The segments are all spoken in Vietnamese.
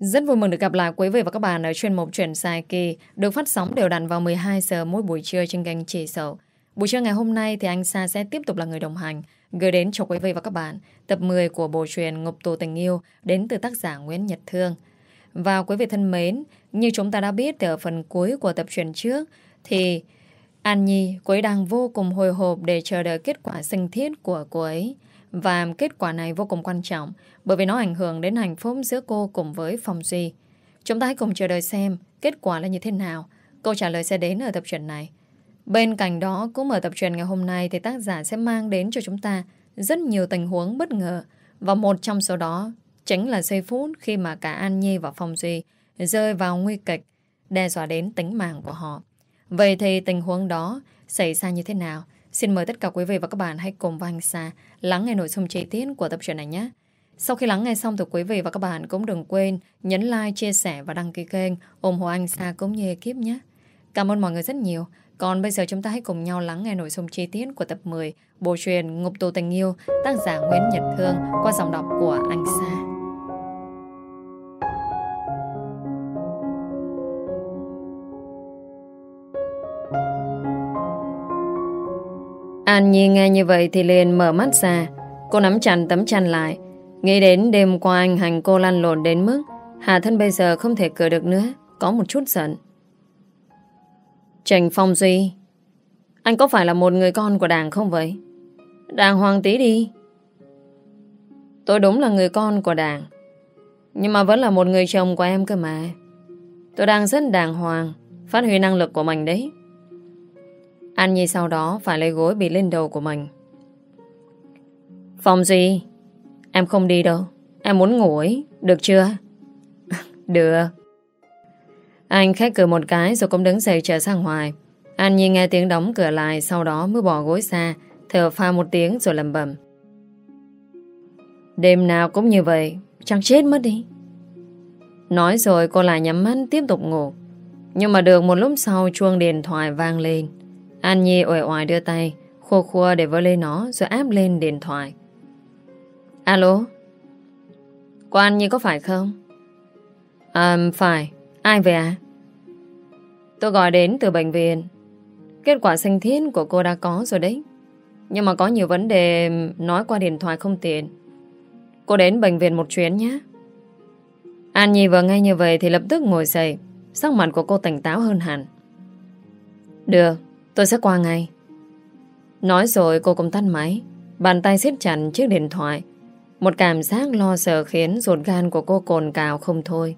Rất vui mừng được gặp lại quý vị và các bạn ở chuyên mục Chuyển Sai Kỳ được phát sóng đều đặn vào 12 giờ mỗi buổi trưa trên kênh Chỉ Sầu. Buổi trưa ngày hôm nay thì anh Sa sẽ tiếp tục là người đồng hành gửi đến cho quý vị và các bạn tập 10 của bộ truyền Ngục Tù Tình Yêu đến từ tác giả Nguyễn Nhật Thương. Và quý vị thân mến, như chúng ta đã biết thì ở phần cuối của tập truyền trước thì An Nhi cô ấy đang vô cùng hồi hộp để chờ đợi kết quả sinh thiết của cô ấy. Và kết quả này vô cùng quan trọng bởi vì nó ảnh hưởng đến hạnh phúc giữa cô cùng với Phong Duy. Chúng ta hãy cùng chờ đợi xem kết quả là như thế nào. Câu trả lời sẽ đến ở tập truyện này. Bên cạnh đó, cũng ở tập truyện ngày hôm nay thì tác giả sẽ mang đến cho chúng ta rất nhiều tình huống bất ngờ. Và một trong số đó chính là giây phút khi mà cả An Nhi và Phong Duy rơi vào nguy kịch, đe dọa đến tính mạng của họ. Vậy thì tình huống đó xảy ra như thế nào? Xin mời tất cả quý vị và các bạn hãy cùng với anh Sa lắng nghe nội dung chi tiết của tập truyện này nhé. Sau khi lắng nghe xong thì quý vị và các bạn cũng đừng quên nhấn like, chia sẻ và đăng ký kênh ủng hộ anh Sa cũng như ekip nhé. Cảm ơn mọi người rất nhiều. Còn bây giờ chúng ta hãy cùng nhau lắng nghe nội dung chi tiết của tập 10 Bộ truyền Ngục tù tình yêu tác giả Nguyễn Nhật Thương qua giọng đọc của anh Sa. An Nhi nghe như vậy thì liền mở mắt ra. Cô nắm chặt tấm chăn lại. Nghĩ đến đêm qua anh hành cô lăn lộn đến mức Hà thân bây giờ không thể cười được nữa. Có một chút giận. Trần Phong Duy, Anh có phải là một người con của đảng không vậy? Đàng hoàng tí đi Tôi đúng là người con của đảng, Nhưng mà vẫn là một người chồng của em cơ mà Tôi đang rất đàng hoàng, Phát huy năng lực của mình đấy An Nhi sau đó phải lấy gối bị lên đầu của mình. Phòng Duy Em không đi đâu. Em muốn ngủ ấy. Được chưa? Được. Anh khách cửa một cái rồi cũng đứng dậy trở sang ngoài. An Nhi nghe tiếng đóng cửa lại, Sau đó mới bỏ gối xa Thở pha một tiếng rồi lầm bẩm. Đêm nào cũng như vậy Chẳng chết mất đi. Nói rồi cô lại nhắm mắt tiếp tục ngủ. Nhưng mà được một lúc sau, chuông điện thoại vang lên. An Nhi ủi oải đưa tay Khô khua để vơ lên nó, Rồi áp lên điện thoại. Alo? Cô An Nhi có phải không? À phải. Ai về à Tôi gọi đến từ bệnh viện. Kết quả sinh thiết của cô đã có rồi đấy. Nhưng mà có nhiều vấn đề Nói qua điện thoại không tiện. Cô đến bệnh viện một chuyến nhé. An Nhi vừa nghe như vậy Thì lập tức ngồi dậy. Sắc mặt của cô tỉnh táo hơn hẳn. Được. Tôi sẽ qua ngay. Nói rồi cô cũng tắt máy, Bàn tay siết chặt chiếc điện thoại. Một cảm giác lo sợ khiến ruột gan của cô cồn cào không thôi.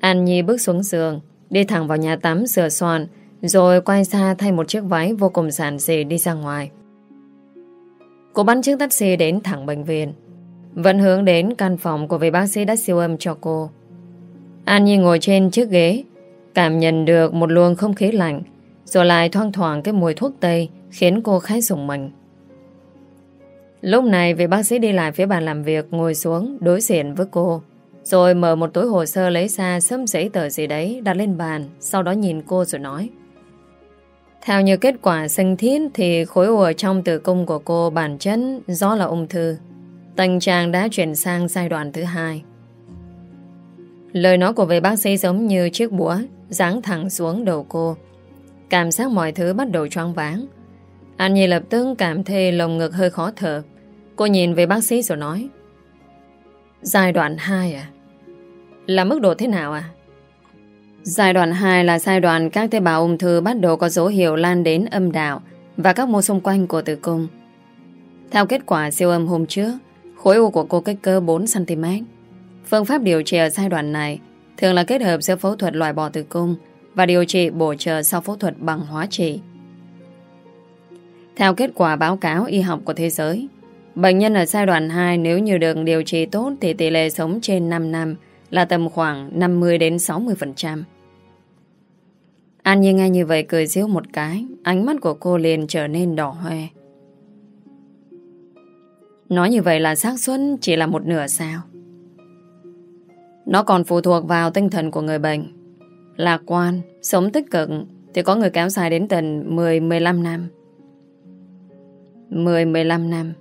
An Nhi bước xuống giường, Đi thẳng vào nhà tắm sửa soạn, Rồi quay xa thay một chiếc váy vô cùng giản dị đi ra ngoài. Cô bắn chiếc taxi đến thẳng bệnh viện. Vẫn hướng đến căn phòng của vị bác sĩ đã siêu âm cho cô. An Nhi ngồi trên chiếc ghế, Cảm nhận được một luồng không khí lạnh rồi lại thoang thoảng cái mùi thuốc tây Khiến cô khá sùng mình. Lúc này, vị bác sĩ đi lại phía bàn làm việc, Ngồi xuống đối diện với cô, Rồi mở một túi hồ sơ lấy ra xâm giấy tờ gì đấy đặt lên bàn, Sau đó nhìn cô rồi nói. Theo như kết quả sinh thiết Thì khối u ở trong tử cung của cô Bản chất do là ung thư. Tình trạng đã chuyển sang giai đoạn thứ hai. Lời nói của vị bác sĩ giống như chiếc búa Giáng thẳng xuống đầu cô. Cảm giác mọi thứ bắt đầu choáng váng An Nhi lập tức cảm thấy lồng ngực hơi khó thở Cô nhìn về bác sĩ rồi nói Giai đoạn 2 à? Là mức độ thế nào à? Giai đoạn 2 là giai đoạn các tế bào ung thư bắt đầu có dấu hiệu lan đến âm đạo và các mô xung quanh của tử cung. Theo kết quả siêu âm hôm trước, khối u của cô kích cỡ 4cm. Phương pháp điều trị ở giai đoạn này thường là kết hợp giữa phẫu thuật loại bỏ tử cung và điều trị bổ trợ sau phẫu thuật bằng hóa trị. Theo kết quả báo cáo y học của thế giới, bệnh nhân ở giai đoạn 2 nếu như được điều trị tốt thì tỷ lệ sống trên 5 năm là tầm khoảng 50 đến 60%. An Nhi nghe như vậy cười giễu một cái, ánh mắt của cô liền trở nên đỏ hoe. Nói như vậy là xác suất chỉ là một nửa sao. Nó còn phụ thuộc vào tinh thần của người bệnh. Lạc quan, sống tích cực thì có người kéo dài đến tận 10-15 năm. 10-15 năm.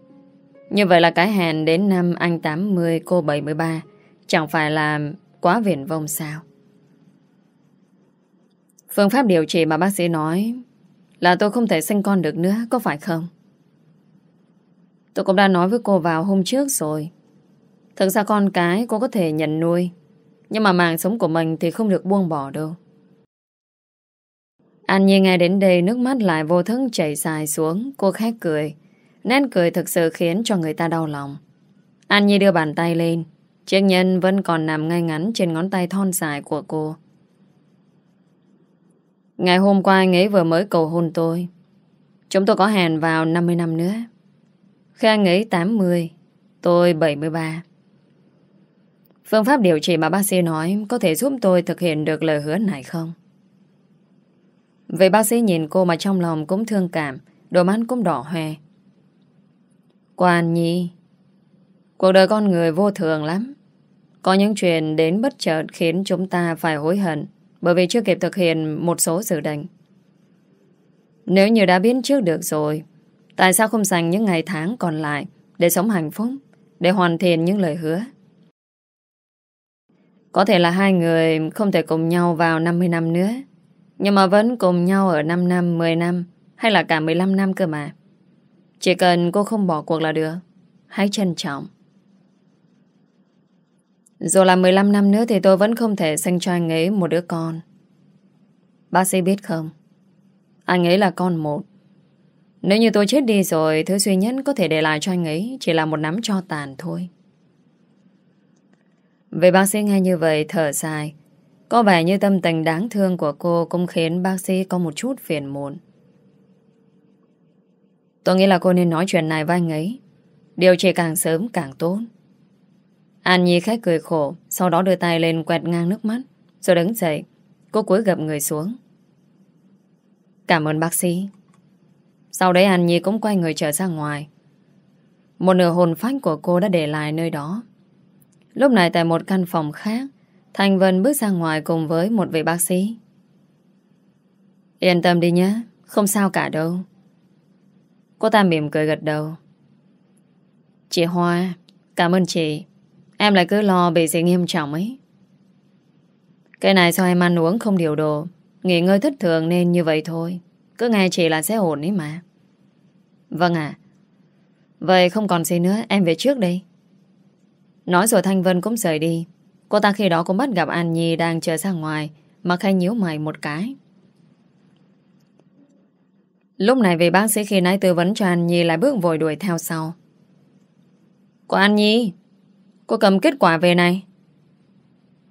Như vậy là cái hẹn đến năm anh 80, cô 73. Chẳng phải là Quá viển vông sao Phương pháp điều trị mà bác sĩ nói Là tôi không thể sinh con được nữa Có phải không Tôi cũng đã nói với cô vào hôm trước rồi Thực ra con cái cô có thể nhận nuôi nhưng mà mạng sống của mình Thì không được buông bỏ đâu. An Nhi nghe đến đây, Nước mắt lại vô thức chảy dài xuống. Cô khét cười. Nên cười thực sự khiến cho người ta đau lòng. An Nhi đưa bàn tay lên. Chiếc nhân vẫn còn nằm ngay ngắn Trên ngón tay thon dài của cô. Ngày hôm qua anh ấy vừa mới cầu hôn tôi. Chúng tôi có hẹn vào 50 năm nữa. Khi anh ấy 80 Tôi 73 Phương pháp điều trị mà bác sĩ nói Có thể giúp tôi thực hiện được lời hứa này không? Vậy bác sĩ nhìn cô mà trong lòng cũng thương cảm, Đôi mắt cũng đỏ hoe. Quan Nhi, Cuộc đời con người vô thường lắm. Có những chuyện đến bất chợt Khiến chúng ta phải hối hận Bởi vì chưa kịp thực hiện một số dự định. Nếu như đã biết trước được rồi, Tại sao không dành những ngày tháng còn lại Để sống hạnh phúc, Để hoàn thiện những lời hứa? Có thể là hai người Không thể cùng nhau vào 50 năm nữa. Nhưng mà vẫn cùng nhau ở 5 năm, 10 năm Hay là cả 15 năm cơ mà. Chỉ cần cô không bỏ cuộc là được. Hãy trân trọng. Dù là 15 năm nữa Thì tôi vẫn không thể sinh cho anh ấy một đứa con. Bác sĩ biết không? Anh ấy là con một. Nếu như tôi chết đi rồi Thứ duy nhất có thể để lại cho anh ấy Chỉ là một nắm cho tàn thôi. Về bác sĩ nghe như vậy, Thở dài. Có vẻ như tâm tình đáng thương của cô Cũng khiến bác sĩ có một chút phiền muộn. Tôi nghĩ là cô nên nói chuyện này với anh ấy. Điều trị càng sớm càng tốt. An Nhi khách cười khổ, Sau đó đưa tay lên quẹt ngang nước mắt, Rồi đứng dậy. Cô cúi gập người xuống. Cảm ơn bác sĩ. Sau đấy An Nhi cũng quay người trở ra ngoài. Một nửa hồn phách của cô đã để lại nơi đó. Lúc này tại một căn phòng khác Thành Vân bước ra ngoài cùng với một vị bác sĩ. Yên tâm đi nhé, Không sao cả đâu. Cô ta mỉm cười gật đầu. Chị Hoa, Cảm ơn chị. Em lại cứ lo bị gì nghiêm trọng ấy. Cái này do em ăn uống không điều độ, Nghỉ ngơi thất thường nên như vậy thôi. Cứ nghe chị là sẽ ổn ấy mà. Vâng ạ. Vậy không còn gì nữa, Em về trước đây Nói rồi Thanh Vân cũng rời đi. Cô ta khi đó cũng bắt gặp An Nhi đang chờ ra ngoài, Mà khai nhíu mày một cái. Lúc này vị bác sĩ khi nãy tư vấn cho An Nhi lại bước vội đuổi theo sau. Cô An Nhi, Cô cầm kết quả về này.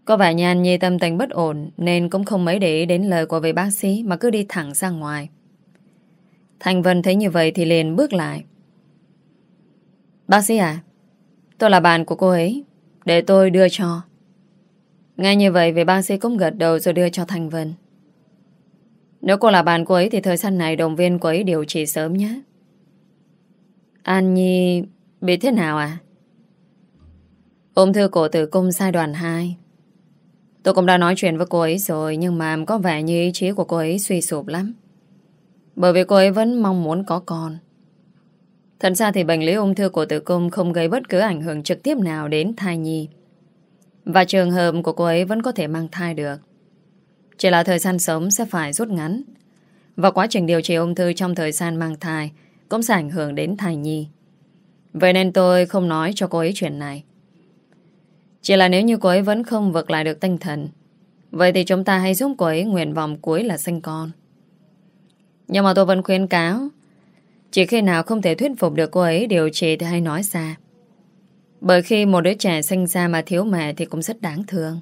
Có vẻ như An Nhi tâm tình bất ổn, Nên cũng không mấy để ý đến lời của vị bác sĩ Mà cứ đi thẳng ra ngoài. Thành Vân thấy như vậy thì liền bước lại. Bác sĩ à Tôi là bạn của cô ấy, Để tôi đưa cho. Nghe như vậy về bác sĩ cũng gật đầu rồi đưa cho Thành Vân. Nếu cô là bạn cô ấy Thì thời gian này đồng viên cô ấy điều trị sớm nhé. An Nhi, bị thế nào à ôm thư cổ tử cung giai đoạn 2 Tôi cũng đã nói chuyện với cô ấy rồi, Nhưng mà có vẻ như ý chí của cô ấy suy sụp lắm. Bởi vì cô ấy vẫn mong muốn có con. Thật ra thì bệnh lý ung thư cổ tử cung Không gây bất cứ ảnh hưởng trực tiếp nào đến thai nhi. Và trường hợp của cô ấy vẫn có thể mang thai được. Chỉ là thời gian sống sẽ phải rút ngắn. Và quá trình điều trị ung thư trong thời gian mang thai Cũng sẽ ảnh hưởng đến thai nhi. Vậy nên tôi không nói cho cô ấy chuyện này. Chỉ là nếu như cô ấy vẫn không vượt lại được tinh thần, Vậy thì chúng ta hãy giúp cô ấy nguyện vọng cuối là sinh con. Nhưng mà tôi vẫn khuyên cáo chỉ khi nào không thể thuyết phục được cô ấy, điều trị thì hay nói ra. Bởi khi một đứa trẻ sinh ra mà thiếu mẹ thì cũng rất đáng thương.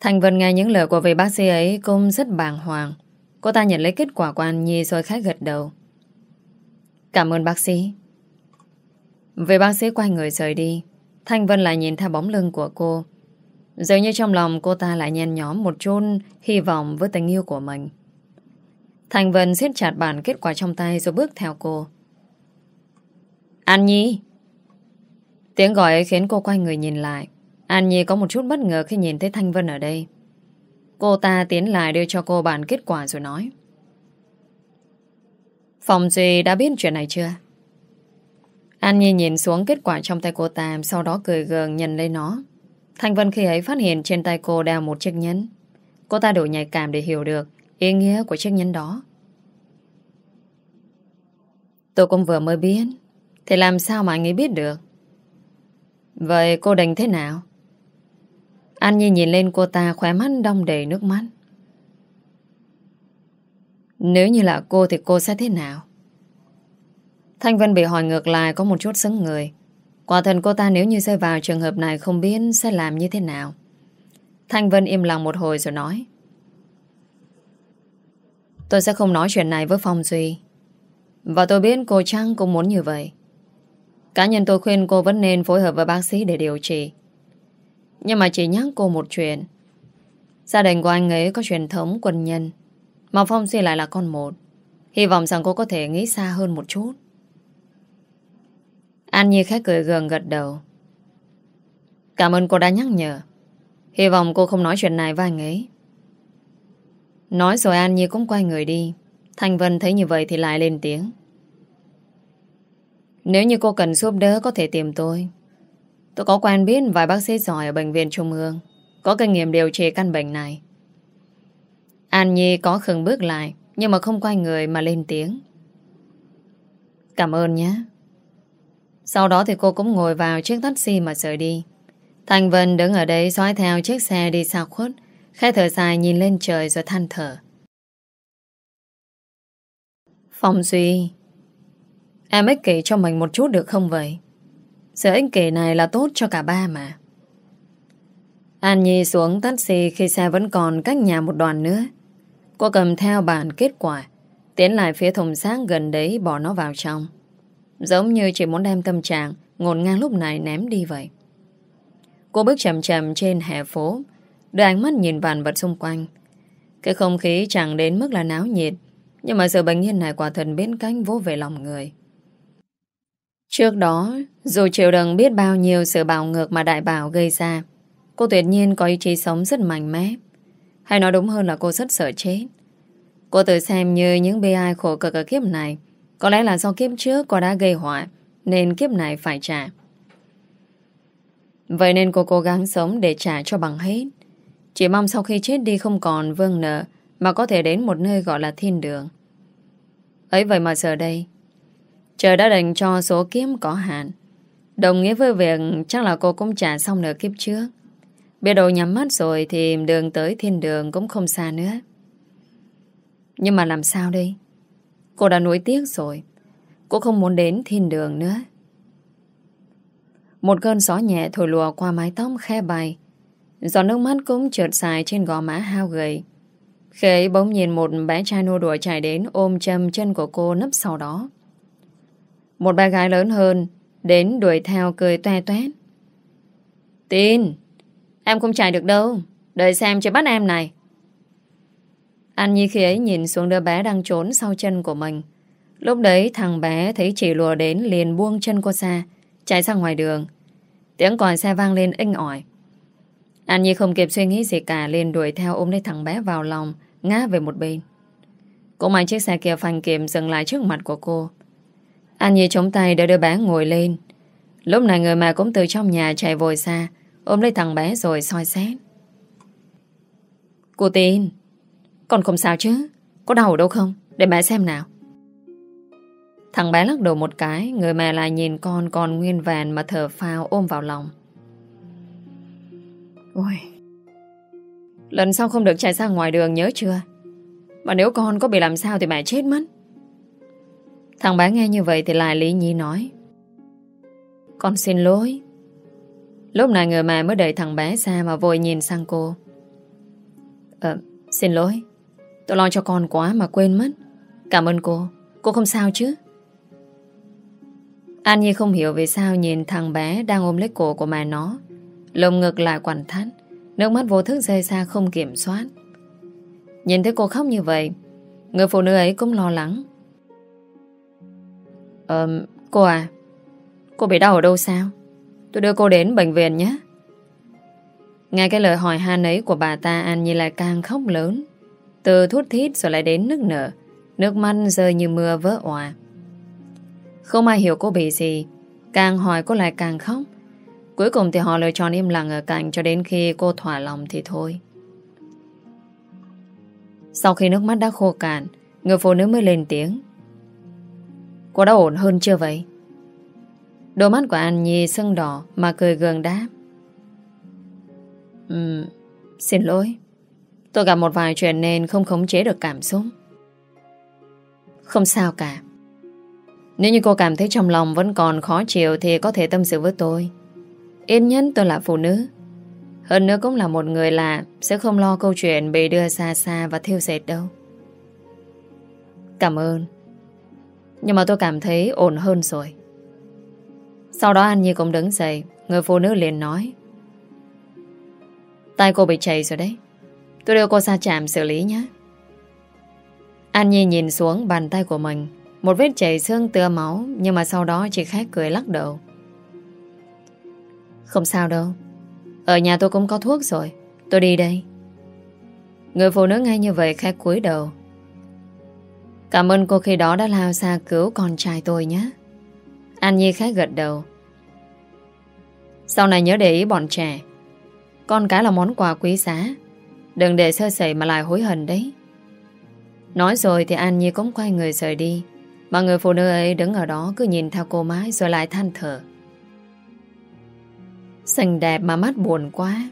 Thành Vân nghe những lời của vị bác sĩ ấy cũng rất bàng hoàng. Cô ta nhận lấy kết quả của An Nhi rồi khách gật đầu. Cảm ơn bác sĩ. Vị bác sĩ quay người rời đi. Thanh Vân lại nhìn theo bóng lưng của cô. Dường như trong lòng cô ta lại nhen nhóm một chút Hy vọng với tình yêu của mình. Thanh Vân siết chặt bản kết quả trong tay Rồi bước theo cô. An Nhi. Tiếng gọi ấy khiến cô quay người nhìn lại. An Nhi có một chút bất ngờ khi nhìn thấy Thanh Vân ở đây. Cô ta tiến lại đưa cho cô bản kết quả rồi nói. Phòng Duy đã biết chuyện này chưa? An Nhi nhìn xuống kết quả trong tay cô ta, Sau đó cười gượng nhận lấy nó. Thanh Vân khi ấy phát hiện trên tay cô đeo một chiếc nhẫn. Cô ta đủ nhạy cảm để hiểu được Ý nghĩa của chiếc nhẫn đó Tôi cũng vừa mới biết, Thì làm sao mà anh ấy biết được Vậy cô đành thế nào An Nhi nhìn lên cô ta khóe mắt đong đầy nước mắt Nếu như là cô thì cô sẽ thế nào Thanh Vân bị hỏi ngược lại có một chút sững người. Quả thần cô ta nếu như rơi vào trường hợp này không biết sẽ làm như thế nào. Thanh Vân im lặng một hồi rồi nói. Tôi sẽ không nói chuyện này với Phong Duy. Và tôi biết cô trang cũng muốn như vậy. Cá nhân tôi khuyên cô vẫn nên phối hợp với bác sĩ để điều trị. Nhưng mà chỉ nhắc cô một chuyện. Gia đình của anh ấy có truyền thống quân nhân. Mà Phong Duy lại là con một. Hy vọng rằng cô có thể nghĩ xa hơn một chút. An Nhi khách cười gần gật đầu. Cảm ơn cô đã nhắc nhở. Hy vọng cô không nói chuyện này với anh ấy. Nói rồi An Nhi cũng quay người đi. Thanh Vân thấy như vậy thì lại lên tiếng. Nếu như cô cần giúp đỡ có thể tìm tôi. Tôi có quen biết vài bác sĩ giỏi ở bệnh viện Trung ương. Có kinh nghiệm điều trị căn bệnh này. An Nhi có khừng bước lại nhưng mà không quay người mà lên tiếng. Cảm ơn nhé. Sau đó thì cô cũng ngồi vào chiếc taxi mà rời đi. Thành Vân đứng ở đây dõi theo chiếc xe đi xa khuất, khai thở dài nhìn lên trời rồi than thở. Phong Duy, em ích kỷ cho mình một chút được không vậy? Sự ích kỷ này là tốt cho cả ba mà. An Nhi xuống taxi khi xe vẫn còn cách nhà một đoạn nữa. Cô cầm theo bản kết quả, tiến lại phía thùng xác gần đấy bỏ nó vào trong. Giống như chỉ muốn đem tâm trạng ngồn ngang lúc này ném đi vậy. Cô bước chậm chậm trên hè phố, đưa ánh mắt nhìn vạn vật xung quanh. Cái không khí chẳng đến mức là náo nhiệt, nhưng mà sự bệnh nhân này quả thần biến cánh vô về lòng người. Trước đó, dù chịu đựng biết bao nhiêu sự bạo ngược mà đại bảo gây ra, cô tuyệt nhiên có ý chí sống rất mạnh mẽ. Hay nói đúng hơn là cô rất sợ chết. Cô tự xem như những bi ai khổ cực ở kiếp này có lẽ là do kiếp trước cô đã gây họa Nên kiếp này phải trả Vậy nên cô cố gắng sống để trả cho bằng hết chỉ mong sau khi chết đi không còn vương nợ, Mà có thể đến một nơi gọi là thiên đường. Ấy vậy mà giờ đây, Trời đã định cho số kiếm có hạn. Đồng nghĩa với việc Chắc là cô cũng trả xong nợ kiếp trước. Biết đầu nhắm mắt rồi Thì đường tới thiên đường cũng không xa nữa. Nhưng mà làm sao đây? Cô đã nuối tiếc rồi. Cô không muốn đến thiên đường nữa. Một cơn gió nhẹ thổi lùa qua mái tóc khe bay. Giọt nước mắt cũng trượt dài trên gò má hao gầy Khi ấy bỗng nhìn một bé trai nô đùa chạy đến ôm châm chân của cô nấp sau đó. Một bé gái lớn hơn đến đuổi theo cười toe toét. Tin, em không chạy được đâu. Đợi xem chị bắt em này. An Nhi khi ấy nhìn xuống đứa bé đang trốn sau chân của mình. Lúc đấy thằng bé thấy chị lùa đến liền buông chân cô xa, chạy ra ngoài đường. Tiếng còi xe vang lên inh ỏi. An Nhi không kịp suy nghĩ gì cả liền đuổi theo ôm lấy thằng bé vào lòng, ngã về một bên. Cũng may chiếc xe kia phanh kiềm dừng lại trước mặt của cô. An Nhi chống tay để đứa bé ngồi lên. Lúc này người mẹ cũng từ trong nhà chạy vội xa, ôm lấy thằng bé rồi soi xét. Cô tin, con không sao chứ Có đau ở đâu không Để mẹ xem nào Thằng bé lắc đầu một cái Người mẹ lại nhìn con còn nguyên vẹn Mà thở phào ôm vào lòng Ôi. Lần sau không được chạy ra ngoài đường nhớ chưa? Mà nếu con có bị làm sao Thì mẹ chết mất. Thằng bé nghe như vậy thì lại lý nhí nói. Con xin lỗi. Lúc này người mẹ mới đẩy thằng bé ra Mà vội nhìn sang cô. Ờ, xin lỗi. Tôi lo cho con quá mà quên mất. Cảm ơn cô. Cô không sao chứ? An Nhi không hiểu vì sao nhìn thằng bé đang ôm lấy cổ của mẹ nó. Lồng ngực lại quằn thắt Nước mắt vô thức rơi xa không kiểm soát. Nhìn thấy cô khóc như vậy Người phụ nữ ấy cũng lo lắng. Ờ, cô à Cô bị đau ở đâu sao? Tôi đưa cô đến bệnh viện nhé. Nghe cái lời hỏi han ấy của bà ta An Nhi lại càng khóc lớn. Từ thút thít rồi lại đến nước nở Nước mắt rơi như mưa vỡ òa. Không ai hiểu cô bị gì Càng hỏi cô lại càng khóc. Cuối cùng thì họ lựa chọn im lặng ở cạnh Cho đến khi cô thỏa lòng thì thôi. Sau khi nước mắt đã khô cạn, Người phụ nữ mới lên tiếng. Cô đã ổn hơn chưa vậy? Đôi mắt của An Nhi sưng đỏ Mà cười gường đáp. Ừm Xin lỗi. Tôi gặp một vài chuyện nên không khống chế được cảm xúc. Không sao cả. Nếu như cô cảm thấy trong lòng vẫn còn khó chịu Thì có thể tâm sự với tôi. Yên nhất tôi là phụ nữ. Hơn nữa cũng là một người lạ, Sẽ không lo câu chuyện bị đưa xa xa Và thiêu dệt đâu. Cảm ơn. Nhưng mà tôi cảm thấy ổn hơn rồi. Sau đó An Nhi cũng đứng dậy, Người phụ nữ liền nói. Tay cô bị chảy rồi đấy. Tôi đưa cô ra trạm xử lý nhé. An Nhi nhìn xuống bàn tay của mình. Một vết chảy xương tưa máu, Nhưng mà sau đó chỉ khác cười lắc đầu. Không sao đâu. Ở nhà tôi cũng có thuốc rồi. Tôi đi đây. Người phụ nữ ngay như vậy khác cúi đầu. Cảm ơn cô khi đó đã lao xa cứu con trai tôi nhé. An Nhi khác gật đầu. Sau này nhớ để ý bọn trẻ. Con cái là món quà quý giá. Đừng để sơ sẩy mà lại hối hận đấy. Nói rồi thì An Nhi cũng quay người rời đi. Mà người phụ nữ ấy đứng ở đó cứ nhìn theo cô mãi rồi lại than thở. Xinh đẹp mà mắt buồn quá.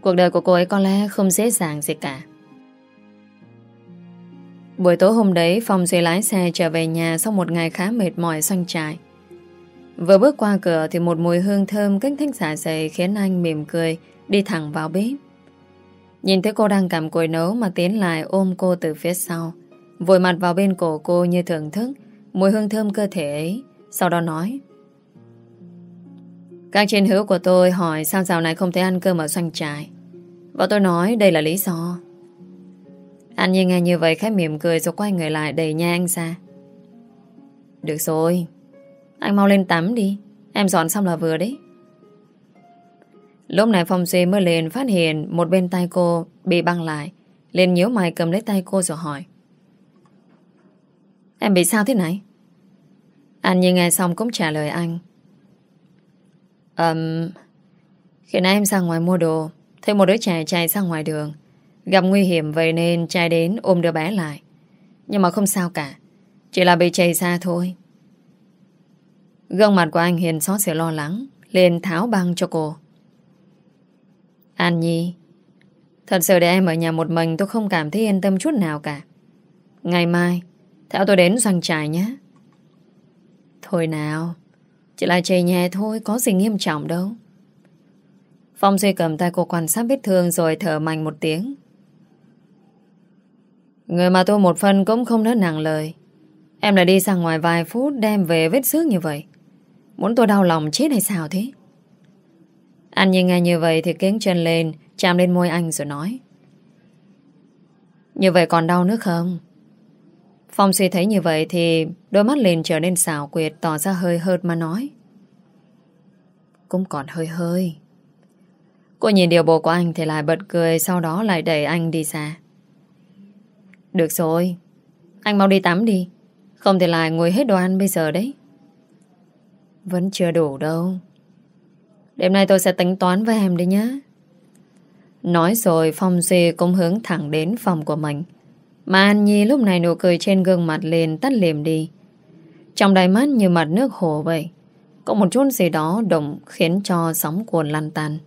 Cuộc đời của cô ấy có lẽ không dễ dàng gì cả. Buổi tối hôm đấy, Phong Duy lái xe trở về nhà Sau một ngày khá mệt mỏi xoanh trải Vừa bước qua cửa Thì một mùi hương thơm kích thích xả dày Khiến anh mỉm cười, Đi thẳng vào bếp. Nhìn thấy cô đang cầm cùi nấu Mà tiến lại ôm cô từ phía sau. Vội mặt vào bên cổ cô như thưởng thức Mùi hương thơm cơ thể ấy, Sau đó nói các trên hữu của tôi hỏi Sao dạo này không thấy ăn cơm ở doanh trại Và tôi nói đây là lý do anh Nhi nghe như vậy khẽ mỉm cười rồi quay người lại đẩy nha anh ra. Được rồi. Anh mau lên tắm đi. Em dọn xong là vừa đấy. Lúc này Phong Duy mới lên phát hiện một bên tay cô bị băng lại. Lên nhíu mày cầm lấy tay cô rồi hỏi. Em bị sao thế này? Anh Nhi nghe xong cũng trả lời anh. Ừm... khi nãy em ra ngoài mua đồ Thấy một đứa trẻ chạy ra ngoài đường Gặp nguy hiểm vậy nên trai đến ôm đứa bé lại. Nhưng mà không sao cả. Chỉ là bị chạy xa thôi. Gương mặt của anh Hiền xót sự lo lắng. liền tháo băng cho cô. An Nhi. Thật sự để em ở nhà một mình tôi không cảm thấy yên tâm chút nào cả. Ngày mai, theo tôi đến doanh trại nhé. Thôi nào. Chỉ là chảy nhẹ thôi, có gì nghiêm trọng đâu. Phong Duy cầm tay cô quan sát vết thương rồi thở mạnh một tiếng. Người mà tôi một phần cũng không nói nặng lời. Em lại đi ra ngoài vài phút Đem về vết xước như vậy. Muốn tôi đau lòng chết hay sao thế? Anh nhìn nghe như vậy Thì kiến chân lên Chạm lên môi anh rồi nói. Như vậy còn đau nữa không? Phong suy thấy như vậy Thì đôi mắt liền trở nên xảo quyệt, Tỏ ra hơi hợt mà nói. Cũng còn hơi hơi. Cô nhìn điều bộ của anh Thì lại bật cười, Sau đó lại đẩy anh đi xa. Được rồi, Anh mau đi tắm đi. Không thể lại ngồi hết đồ ăn bây giờ đấy. Vẫn chưa đủ đâu. Đêm nay tôi sẽ tính toán với em đi nhé. Nói rồi Phong Duy cũng hướng thẳng đến phòng của mình. Mà An Nhi lúc này nụ cười trên gương mặt liền tắt liềm đi Trong đáy mắt như mặt nước hồ vậy Có một chút gì đó động khiến cho sóng cuồn lăn tan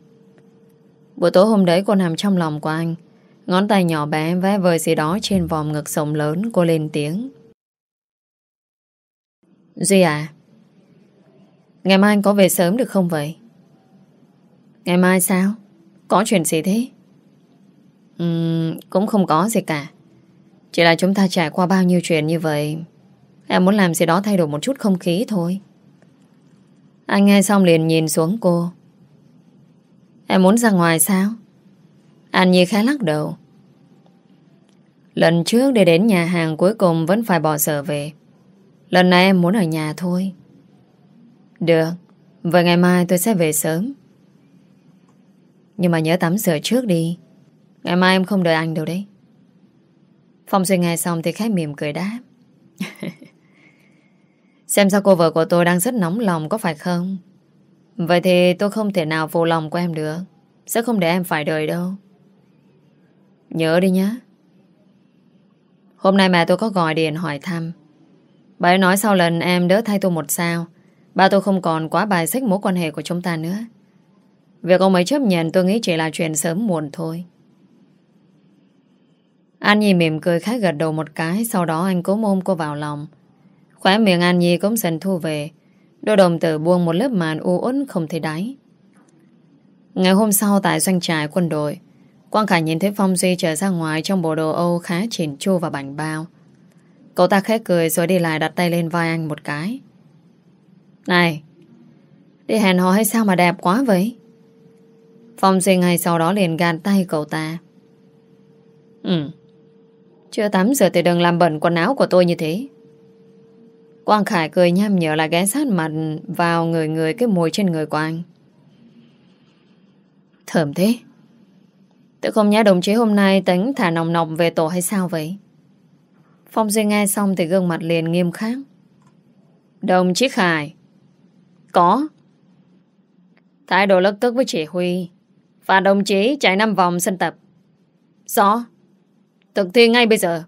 Buổi tối hôm đấy cô nằm trong lòng của anh Ngón tay nhỏ bé vẽ vời gì đó trên vòng ngực rộng lớn cô lên tiếng. Duy à, ngày mai anh có về sớm được không vậy? Ngày mai sao? Có chuyện gì thế? Uhm, cũng không có gì cả. Chỉ là chúng ta trải qua bao nhiêu chuyện như vậy. Em muốn làm gì đó thay đổi một chút không khí thôi. Anh nghe xong liền nhìn xuống cô. Em muốn ra ngoài sao? An Nhi khá lắc đầu. Lần trước để đến nhà hàng cuối cùng vẫn phải bỏ sở về. Lần này em muốn ở nhà thôi. Được, vậy ngày mai tôi sẽ về sớm. Nhưng mà nhớ tắm rửa trước đi. Ngày mai em không đợi anh đâu đấy. Phong suy nghe xong thì khách mỉm cười đáp. Xem ra cô vợ của tôi đang rất nóng lòng có phải không? Vậy thì tôi không thể nào phụ lòng của em được. Sẽ không để em phải đợi đâu. Nhớ đi nhé. Hôm nay mẹ tôi có gọi điện hỏi thăm. Bà ấy nói sau lần em đỡ thay tôi một sao, ba tôi không còn quá bài xích mối quan hệ của chúng ta nữa. Việc ông ấy chấp nhận tôi nghĩ chỉ là chuyện sớm muộn thôi. An Nhi mỉm cười khá gật đầu một cái, sau đó anh cố ôm cô vào lòng. Khóe miệng An Nhi cũng dần thu về, đôi đồng tử buông một lớp màn u uất không thể đáy. Ngày hôm sau tại doanh trại quân đội, Quang Khải nhìn thấy Phong Duy trở ra ngoài trong bộ đồ Âu khá chỉnh chu và bảnh bao. Cậu ta khẽ cười rồi đi lại đặt tay lên vai anh một cái. Này, đi hẹn hò hay sao mà đẹp quá vậy? Phong Duy ngay sau đó liền gạt tay cậu ta. Ừ, chưa tắm giờ thì đừng làm bẩn quần áo của tôi như thế. Quang Khải cười nham nhở là ghé sát mặt vào người người cái mùi trên người của anh. Thơm thế. Tự không nhớ đồng chí hôm nay tính thả nòng nọc về tổ hay sao vậy? Phong Duy nghe xong thì gương mặt liền nghiêm khắc. Đồng chí Khải. Có. Thái độ lập tức với chỉ Huy. Và đồng chí chạy 5 vòng sân tập. Rõ. Thực thi ngay bây giờ.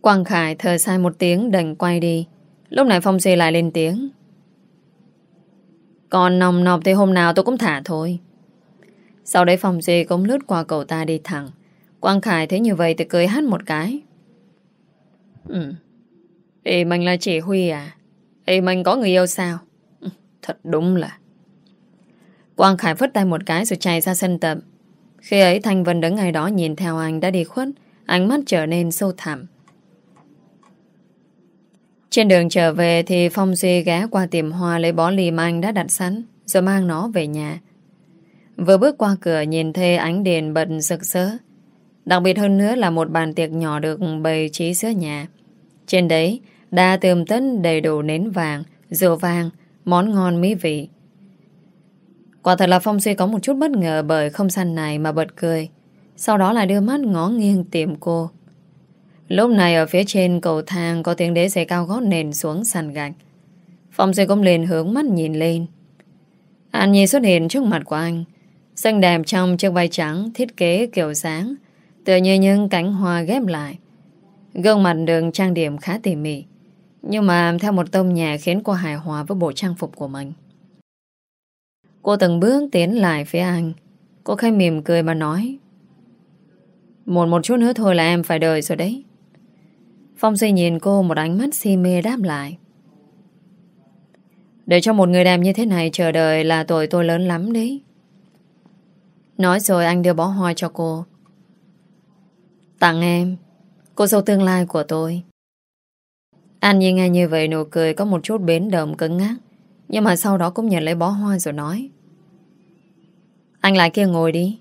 Quang Khải thở sai một tiếng, đành quay đi. Lúc này Phong Duy lại lên tiếng. Còn nòng nọc thì hôm nào tôi cũng thả thôi. Sau đấy Phong Duy cũng lướt qua cậu ta đi thẳng. Quang Khải thấy như vậy thì cười hát một cái. Ừ. Ê, mình là chỉ Huy à? Ê, mình có người yêu sao? Ừ, thật đúng là. Quang Khải phất tay một cái rồi chạy ra sân tập. Khi ấy Thanh Vân đứng ngay đó nhìn theo anh đã đi khuất, ánh mắt trở nên sâu thẳm. Trên đường trở về thì Phong Duy ghé qua tiệm hoa lấy bó lim anh đã đặt sẵn, rồi mang nó về nhà. Vừa bước qua cửa nhìn thấy ánh đèn bật rực rỡ. Đặc biệt hơn nữa là một bàn tiệc nhỏ được bày trí giữa nhà. Trên đấy, đa tươm tất đầy đủ nến vàng, rượu vàng, món ngon mỹ vị. Quả thật là Phong Duy có một chút bất ngờ bởi không gian này mà bật cười. Sau đó lại đưa mắt ngó nghiêng tìm cô. Lúc này ở phía trên cầu thang có tiếng đế giày cao gót nền xuống sàn gạch. Phong Duy cũng liền hướng mắt nhìn lên. An Nhi xuất hiện trước mặt của anh. Xanh đẹp trong chiếc vai trắng thiết kế kiểu dáng tựa như những cánh hoa ghép lại. Gương mặt đường trang điểm khá tỉ mỉ, nhưng mà theo một tông nhà khiến cô hài hòa với bộ trang phục của mình. Cô từng bước tiến lại phía anh. Cô khai mỉm cười mà nói Một một chút nữa thôi là em phải đợi rồi đấy. Phong Duy nhìn cô một ánh mắt si mê đáp lại. Để cho một người đẹp như thế này chờ đợi là tội tôi lớn lắm đấy. Nói rồi anh đưa bó hoa cho cô. Tặng em, cô dâu tương lai của tôi. An Nhi nghe như vậy nụ cười có một chút bến đờm cứng ngắc. Nhưng mà sau đó cũng nhận lấy bó hoa rồi nói. Anh lại kia ngồi đi.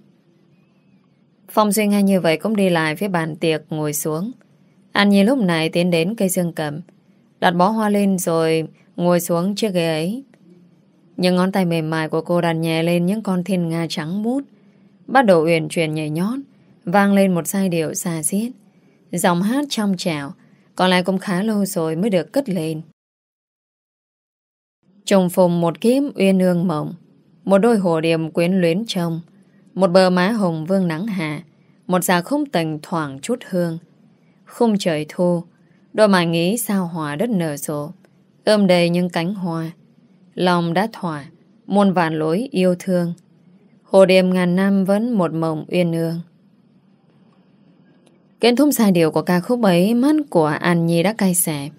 Phong Duy nghe như vậy cũng đi lại phía bàn tiệc ngồi xuống. An Nhi lúc này tiến đến cây dương cầm. Đặt bó hoa lên rồi ngồi xuống chiếc ghế ấy. Những ngón tay mềm mại của cô đàn nhẹ lên những con thiên nga trắng mút. Bắt đầu uyển chuyển nhảy nhót, vang lên một giai điệu xa xiết. giọng hát trong trẻo, còn lại cũng khá lâu rồi mới được cất lên. Trùng phùng một kiếm uyên ương mộng, một đôi hồ điềm quyến luyến trông, một bờ má hồng vương nắng hạ, một già khung tình thoảng chút hương. Khung trời thu, đôi mà nghĩ sao hòa đất nở rộ, ươm đầy những cánh hoa. Lòng đã thỏa, muôn vạn lối yêu thương. Hồ điềm ngàn năm vẫn một mộng uyên ương. Kết thúc giai điệu của ca khúc ấy, mắt của An Nhi đã cay xẻ.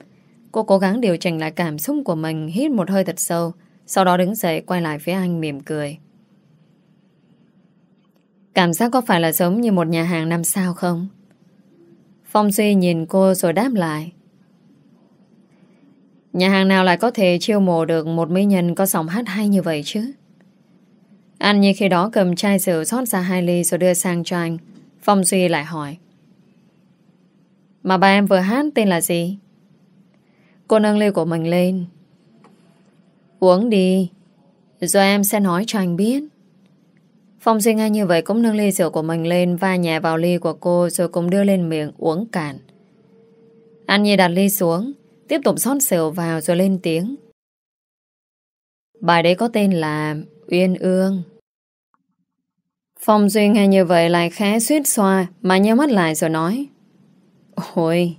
Cô cố gắng điều chỉnh lại cảm xúc của mình, hít một hơi thật sâu, sau đó đứng dậy, quay lại phía anh mỉm cười. Cảm giác có phải là giống như một nhà hàng năm sao không? Phong Duy nhìn cô rồi đáp lại. Nhà hàng nào lại có thể chiêu mộ được một mỹ nhân có giọng hát hay như vậy chứ? Anh như khi đó cầm chai rượu rót ra hai ly rồi đưa sang cho anh. Phong Duy lại hỏi. Mà bà em vừa hát tên là gì? Cô nâng ly của mình lên. Uống đi. Rồi em sẽ nói cho anh biết. Phong Duy ngay như vậy cũng nâng ly rượu của mình lên, va nhẹ vào ly của cô rồi cũng đưa lên miệng uống cạn. Anh Nhi đặt ly xuống, Tiếp tục xót rượu vào rồi lên tiếng Bài đấy có tên là Uyên Ương Phong Duy nghe như vậy lại khẽ suýt xoa, Mà nhớ mắt lại rồi nói, Ôi,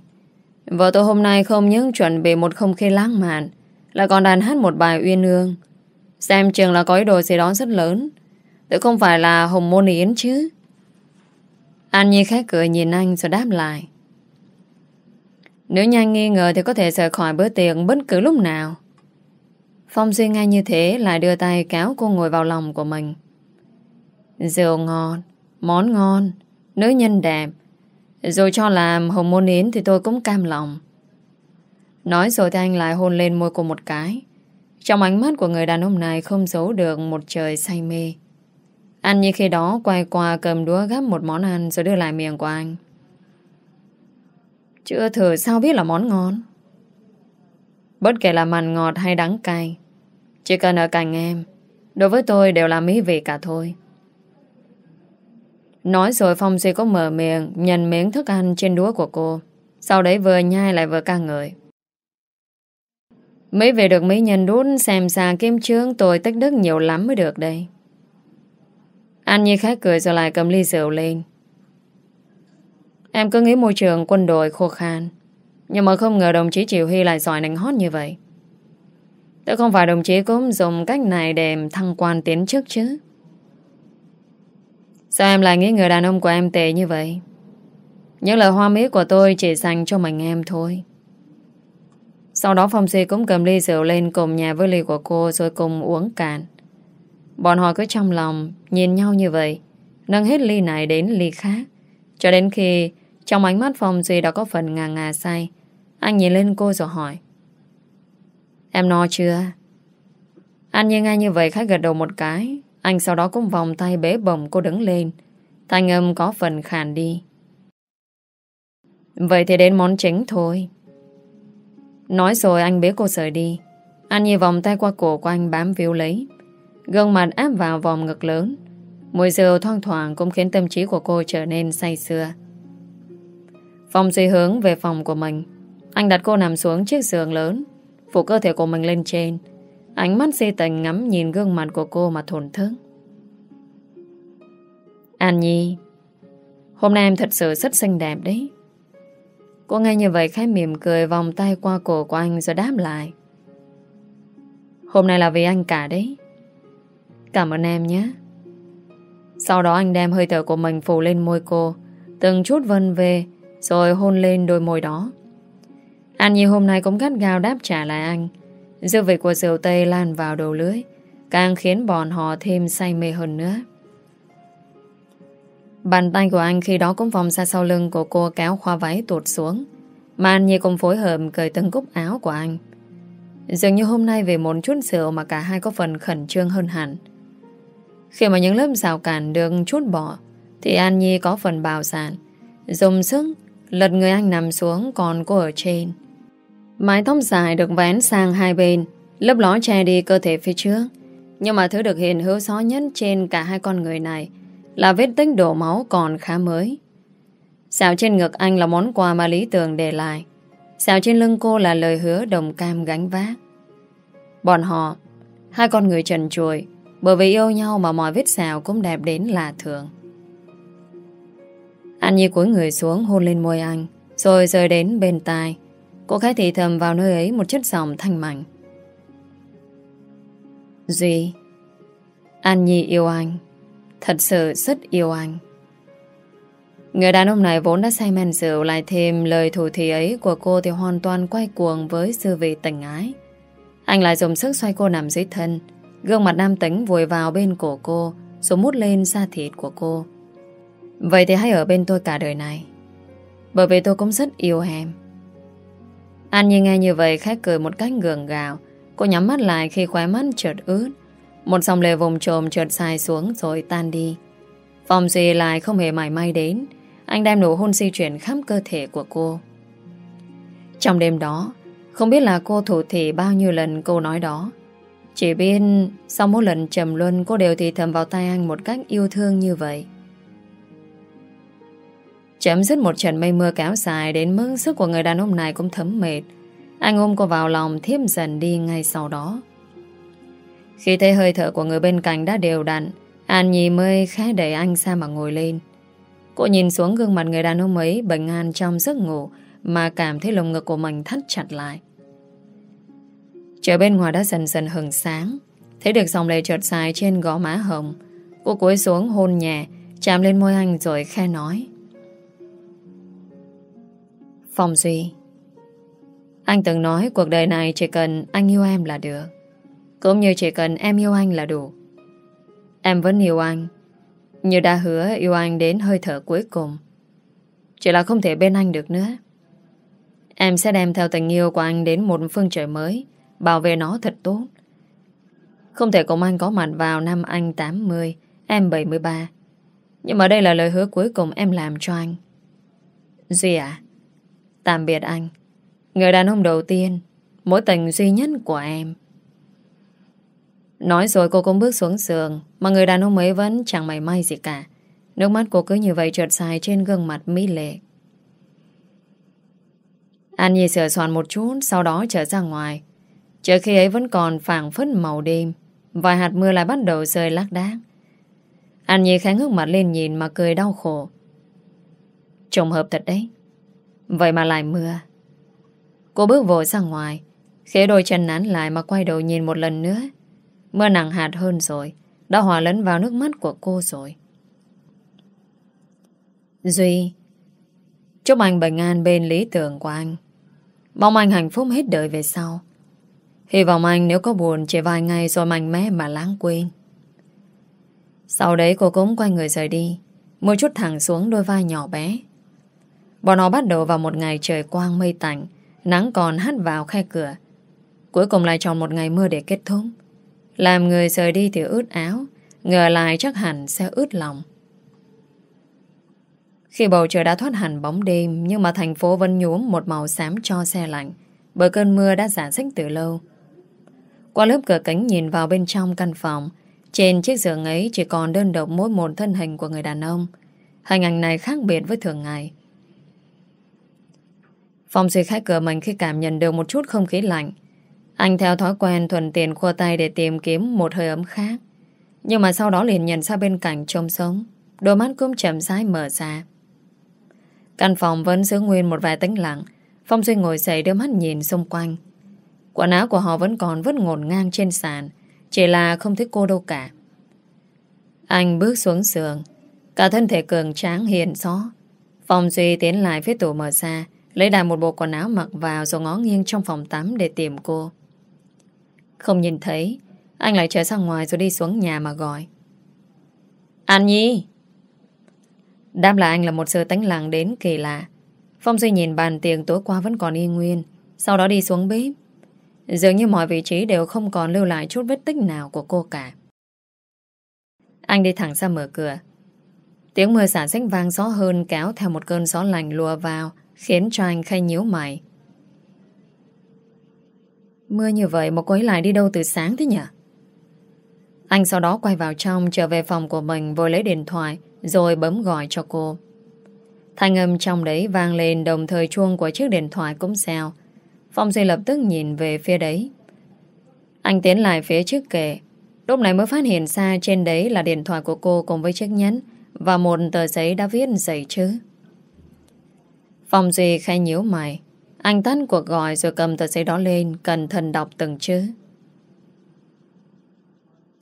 Vợ tôi hôm nay không những chuẩn bị một không khí lãng mạn lại còn đàn hát một bài Uyên Ương. Xem chừng là có ý đồ gì đó rất lớn. Tự không phải là Hồng Môn Yến chứ. An Nhi khẽ cười nhìn anh rồi đáp lại. Nếu nhanh nghi ngờ thì có thể rời khỏi bữa tiệc bất cứ lúc nào. Phong Duy ngay như thế lại đưa tay kéo cô ngồi vào lòng của mình. Rượu ngon, món ngon, nữ nhân đẹp. Rồi cho làm hồng môn yến thì tôi cũng cam lòng. Nói rồi thì anh lại hôn lên môi cô một cái. Trong ánh mắt của người đàn ông này không giấu được một trời say mê. Anh như khi đó quay qua cầm đũa gắp một món ăn rồi đưa lại miệng của anh. Chưa thử sao biết là món ngon? Bất kể là mặn ngọt hay đắng cay, Chỉ cần ở cạnh em, Đối với tôi đều là mỹ vị cả thôi. Nói rồi Phong Duy có mở miệng, Nhận miếng thức ăn trên đũa của cô. Sau đấy vừa nhai lại vừa ca ngợi. Mấy về được mấy nhân đút, Xem xa kim chương tôi tích đức nhiều lắm mới được đây Anh như khách cười rồi lại cầm ly rượu lên Em cứ nghĩ môi trường quân đội khô khan, Nhưng mà không ngờ đồng chí Triều Hy lại giỏi nành hót như vậy Tôi không phải đồng chí cũng dùng cách này để thăng quan tiến chức chứ Sao em lại nghĩ người đàn ông của em tệ như vậy? Những lời hoa mỹ của tôi chỉ dành cho mình em thôi. Sau đó Phong Si cũng cầm ly rượu lên cùng nhà với ly của cô rồi cùng uống cạn. Bọn họ cứ trong lòng nhìn nhau như vậy, nâng hết ly này đến ly khác. Cho đến khi trong ánh mắt Phong Duy đã có phần ngà ngà say, anh nhìn lên cô rồi hỏi. Em no chưa? Anh như ngay như vậy khách gật đầu một cái anh sau đó cũng vòng tay bế bồng cô đứng lên Thanh âm có phần khàn đi Vậy thì đến món chính thôi Nói rồi anh bế cô rời đi. Anh nhìn vòng tay qua cổ của anh bám víu lấy. Gương mặt áp vào vòng ngực lớn. Mùi rượu thoang thoảng cũng khiến tâm trí của cô trở nên say sưa. Phong suy hướng về phòng của mình. Anh đặt cô nằm xuống chiếc giường lớn Phủ cơ thể của mình lên trên. Ánh mắt si tình ngắm nhìn gương mặt của cô mà thổn thức. An Nhi, hôm nay em thật sự rất xinh đẹp đấy. Cô nghe như vậy khẽ mỉm cười vòng tay qua cổ của anh rồi đáp lại. Hôm nay là vì anh cả đấy. Cảm ơn em nhé. Sau đó anh đem hơi thở của mình phủ lên môi cô, từng chút vân về, rồi hôn lên đôi môi đó. An Nhi hôm nay cũng gắt gao đáp trả lại anh. Dư vị của rượu tây lan vào đầu lưới Càng khiến bọn họ thêm say mê hơn nữa Bàn tay của anh khi đó cũng vòng ra sau lưng của cô kéo khoa váy tuột xuống. Mà anh như cũng phối hợp cởi từng cúc áo của anh. Dường như hôm nay về một chút rượu mà cả hai có phần khẩn trương hơn hẳn. Khi mà những lớp rào cản được chút bỏ, Thì An Nhi có phần bào sản Dùng sức Lật người anh nằm xuống Còn cô ở trên. Mái tóc dài được vén sang hai bên, Lớp ló che đi cơ thể phía trước. Nhưng mà thứ được hiện hữu rõ nhất Trên cả hai con người này là vết tích đổ máu còn khá mới. Xào trên ngực anh là món quà mà Lý Tường để lại. Xào trên lưng cô là lời hứa đồng cam gánh vác. Bọn họ Hai con người trần trùi Bởi vì yêu nhau mà mọi vết xào cũng đẹp đến là thường. Anh như cúi người xuống hôn lên môi anh Rồi rời đến bên tai. Cô khẽ thì thầm vào nơi ấy một chất giọng thanh mạnh. Duy, An Nhi yêu anh. Thật sự rất yêu anh. Người đàn ông này vốn đã say men rượu lại thêm lời thủ thị ấy của cô thì hoàn toàn quay cuồng với sư vị tình ái. Anh lại dùng sức xoay cô nằm dưới thân, gương mặt nam tính vùi vào bên cổ cô, rồi mút lên da thịt của cô. Vậy thì hãy ở bên tôi cả đời này. Bởi vì tôi cũng rất yêu em. An Nhi nghe như vậy khách cười một cách gượng gạo. Cô nhắm mắt lại khi khóe mắt chợt ướt. Một dòng lệ vùng trồm trượt dài xuống rồi tan đi. Phòng Duy lại không hề mải may đến. Anh đem nụ hôn di chuyển khắp cơ thể của cô. Trong đêm đó, không biết là cô thủ thị bao nhiêu lần câu nói đó. Chỉ biết sau mỗi lần trầm luân cô đều thì thầm vào tay anh một cách yêu thương như vậy. Chấm dứt một trận mây mưa kéo dài đến mức sức của người đàn ông này cũng thấm mệt. Anh ôm cô vào lòng thiếp dần đi ngay sau đó. Khi thấy hơi thở của người bên cạnh đã đều đặn, An Nhi mới khẽ đẩy anh ra mà ngồi lên. Cô nhìn xuống gương mặt người đàn ông ấy bệnh an trong giấc ngủ mà cảm thấy lồng ngực của mình thắt chặt lại. Trời bên ngoài đã dần dần hừng sáng, thấy được dòng lệ trượt dài trên gõ má hồng. Cô cúi xuống hôn nhẹ, chạm lên môi anh rồi khe nói. Phong Duy Anh từng nói cuộc đời này chỉ cần anh yêu em là được. Cũng như chỉ cần em yêu anh là đủ. Em vẫn yêu anh. Như đã hứa, yêu anh đến hơi thở cuối cùng. Chỉ là không thể bên anh được nữa. Em sẽ đem theo tình yêu của anh đến một phương trời mới, Bảo vệ nó thật tốt. Không thể cùng anh có mặt vào năm anh 80 Em 73 Nhưng mà đây là lời hứa cuối cùng em làm cho anh. Duy à Tạm biệt anh. Người đàn ông đầu tiên, Mối tình duy nhất của em. Nói rồi cô cũng bước xuống giường, Mà người đàn ông ấy vẫn chẳng mảy may gì cả. Nước mắt cô cứ như vậy trượt dài Trên gương mặt mỹ lệ. An Nhi sửa soạn một chút, Sau đó trở ra ngoài. Trước khi ấy vẫn còn phảng phất màu đêm, Vài hạt mưa lại bắt đầu rơi lác đác. An Nhi khẽ ngước mặt lên nhìn Mà cười đau khổ. Trùng hợp thật đấy. Vậy mà lại mưa. Cô bước vội ra ngoài khẽ đôi chân nán lại mà quay đầu nhìn một lần nữa. Mưa nặng hạt hơn rồi, Đã hòa lẫn vào nước mắt của cô rồi. Duy, Chúc anh bình an bên lý tưởng của anh. Mong anh hạnh phúc hết đời về sau. Hy vọng anh nếu có buồn Chỉ vài ngày rồi mạnh mẽ mà lãng quên. Sau đấy cô cũng quay người rời đi Một chút thẳng xuống đôi vai nhỏ bé. Bọn họ bắt đầu vào một ngày trời quang mây tạnh, Nắng còn hắt vào khe cửa. Cuối cùng lại chọn một ngày mưa để kết thúc làm người rời đi thì ướt áo, Ngờ lại chắc hẳn sẽ ướt lòng. Khi bầu trời đã thoát hẳn bóng đêm, Nhưng mà thành phố vẫn nhuốm một màu xám cho xe lạnh, Bởi cơn mưa đã giả sách từ lâu. Qua lớp cửa kính nhìn vào bên trong căn phòng, Trên chiếc giường ấy chỉ còn đơn độc mỗi một thân hình của người đàn ông. Hình ảnh này khác biệt với thường ngày. Phòng suy khách cửa mình khi cảm nhận được một chút không khí lạnh anh theo thói quen thuần tiền khua tay để tìm kiếm một hơi ấm khác. Nhưng mà sau đó liền nhận ra bên cạnh trông sống. Đôi mắt cũng chậm rãi mở ra. Căn phòng vẫn giữ nguyên một vài tĩnh lặng. Phong Duy ngồi dậy đưa mắt nhìn xung quanh. Quần áo của họ vẫn còn vứt ngổn ngang trên sàn. Chỉ là không thích cô đâu cả. Anh bước xuống giường. Cả thân thể cường tráng hiền gió. Phong Duy tiến lại phía tủ mở ra. Lấy đài một bộ quần áo mặc vào rồi ngó nghiêng trong phòng tắm để tìm cô. Không nhìn thấy. Anh lại chạy ra ngoài rồi đi xuống nhà mà gọi. An Nhi! Đáp là anh là một sự tánh lặng đến kỳ lạ. Phong Duy nhìn bàn tiền tối qua vẫn còn y nguyên, Sau đó đi xuống bếp. Dường như mọi vị trí đều không còn lưu lại chút vết tích nào của cô cả. Anh đi thẳng ra mở cửa. Tiếng mưa xả sách vang gió hơn kéo theo một cơn gió lành lùa vào, Khiến cho anh khay nhíu mày. Mưa như vậy mà cô ấy lại đi đâu từ sáng thế nhỉ? Anh sau đó quay vào trong, trở về phòng của mình, vội lấy điện thoại, rồi bấm gọi cho cô. Thanh âm trong đấy vang lên, đồng thời chuông của chiếc điện thoại cũng sao. Phong Duy lập tức nhìn về phía đấy. Anh tiến lại phía trước kệ. Lúc này mới phát hiện ra trên đấy là điện thoại của cô cùng với chiếc nhẫn và một tờ giấy đã viết dày chứ. Phong Duy khai nhíu mày anh tắt cuộc gọi rồi cầm tờ giấy đó lên, Cẩn thận đọc từng chữ.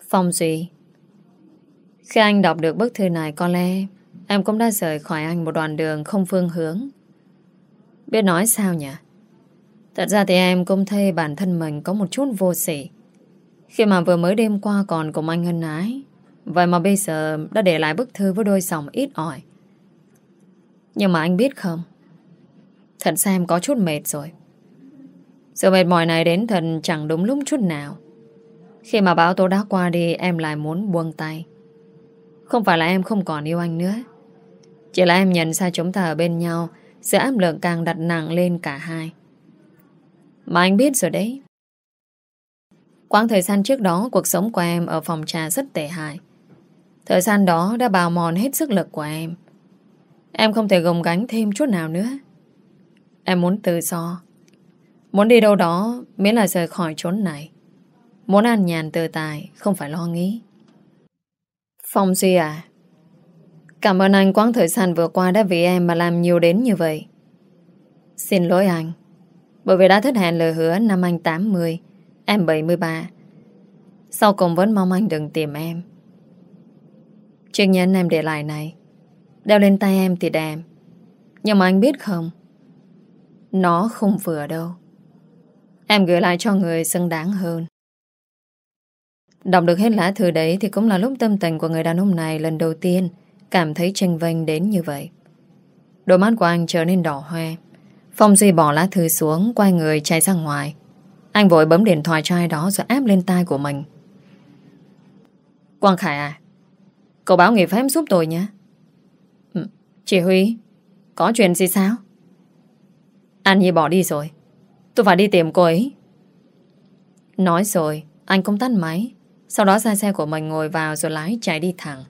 Phong Duy, Khi anh đọc được bức thư này Có lẽ em cũng đã rời khỏi anh Một đoạn đường không phương hướng. Biết nói sao nhỉ? Thật ra thì em cũng thấy bản thân mình Có một chút vô sỉ. Khi mà vừa mới đêm qua còn cùng anh hân ái, Vậy mà bây giờ Đã để lại bức thư với đôi dòng ít ỏi. Nhưng mà anh biết không? Thần xem có chút mệt rồi. Sự mệt mỏi này đến thần chẳng đúng lúc chút nào. Khi mà báo tố đã qua đi, Em lại muốn buông tay. Không phải là em không còn yêu anh nữa. Chỉ là em nhận ra chúng ta ở bên nhau Sự áp lực càng đặt nặng lên cả hai. Mà anh biết rồi đấy. Quãng thời gian trước đó, Cuộc sống của em ở phòng trà rất tệ hại. Thời gian đó đã bào mòn hết sức lực của em. Em không thể gồng gánh thêm chút nào nữa. Em muốn tự do Muốn đi đâu đó Miễn là rời khỏi chốn này Muốn an nhàn tự tài Không phải lo nghĩ Phong Duy à Cảm ơn anh quãng thời gian vừa qua đã vì em mà làm nhiều đến như vậy. Xin lỗi anh. Bởi vì đã thất hẹn lời hứa năm anh 80, em 73. Sau cùng vẫn mong anh đừng tìm em. Chiếc nhẫn em để lại này, đeo lên tay em thì đẹp. Nhưng mà anh biết không, nó không vừa đâu. Em gửi lại cho người xứng đáng hơn. Đọc được hết lá thư đấy thì cũng là lúc tâm tình của người đàn ông này lần đầu tiên cảm thấy tranh vênh đến như vậy. Đôi mắt của anh trở nên đỏ hoe. Phong Duy bỏ lá thư xuống, quay người chạy ra ngoài. Anh vội bấm điện thoại cho ai đó rồi áp lên tai của mình. Quang Khải à, cậu báo nghỉ phép giúp tôi nhé. Ừ, chị Huy, có chuyện gì sao? Anh Nhi bỏ đi rồi. Tôi phải đi tìm cô ấy. Nói rồi, anh cũng tắt máy. Sau đó ra xe của mình ngồi vào rồi lái chạy đi thẳng.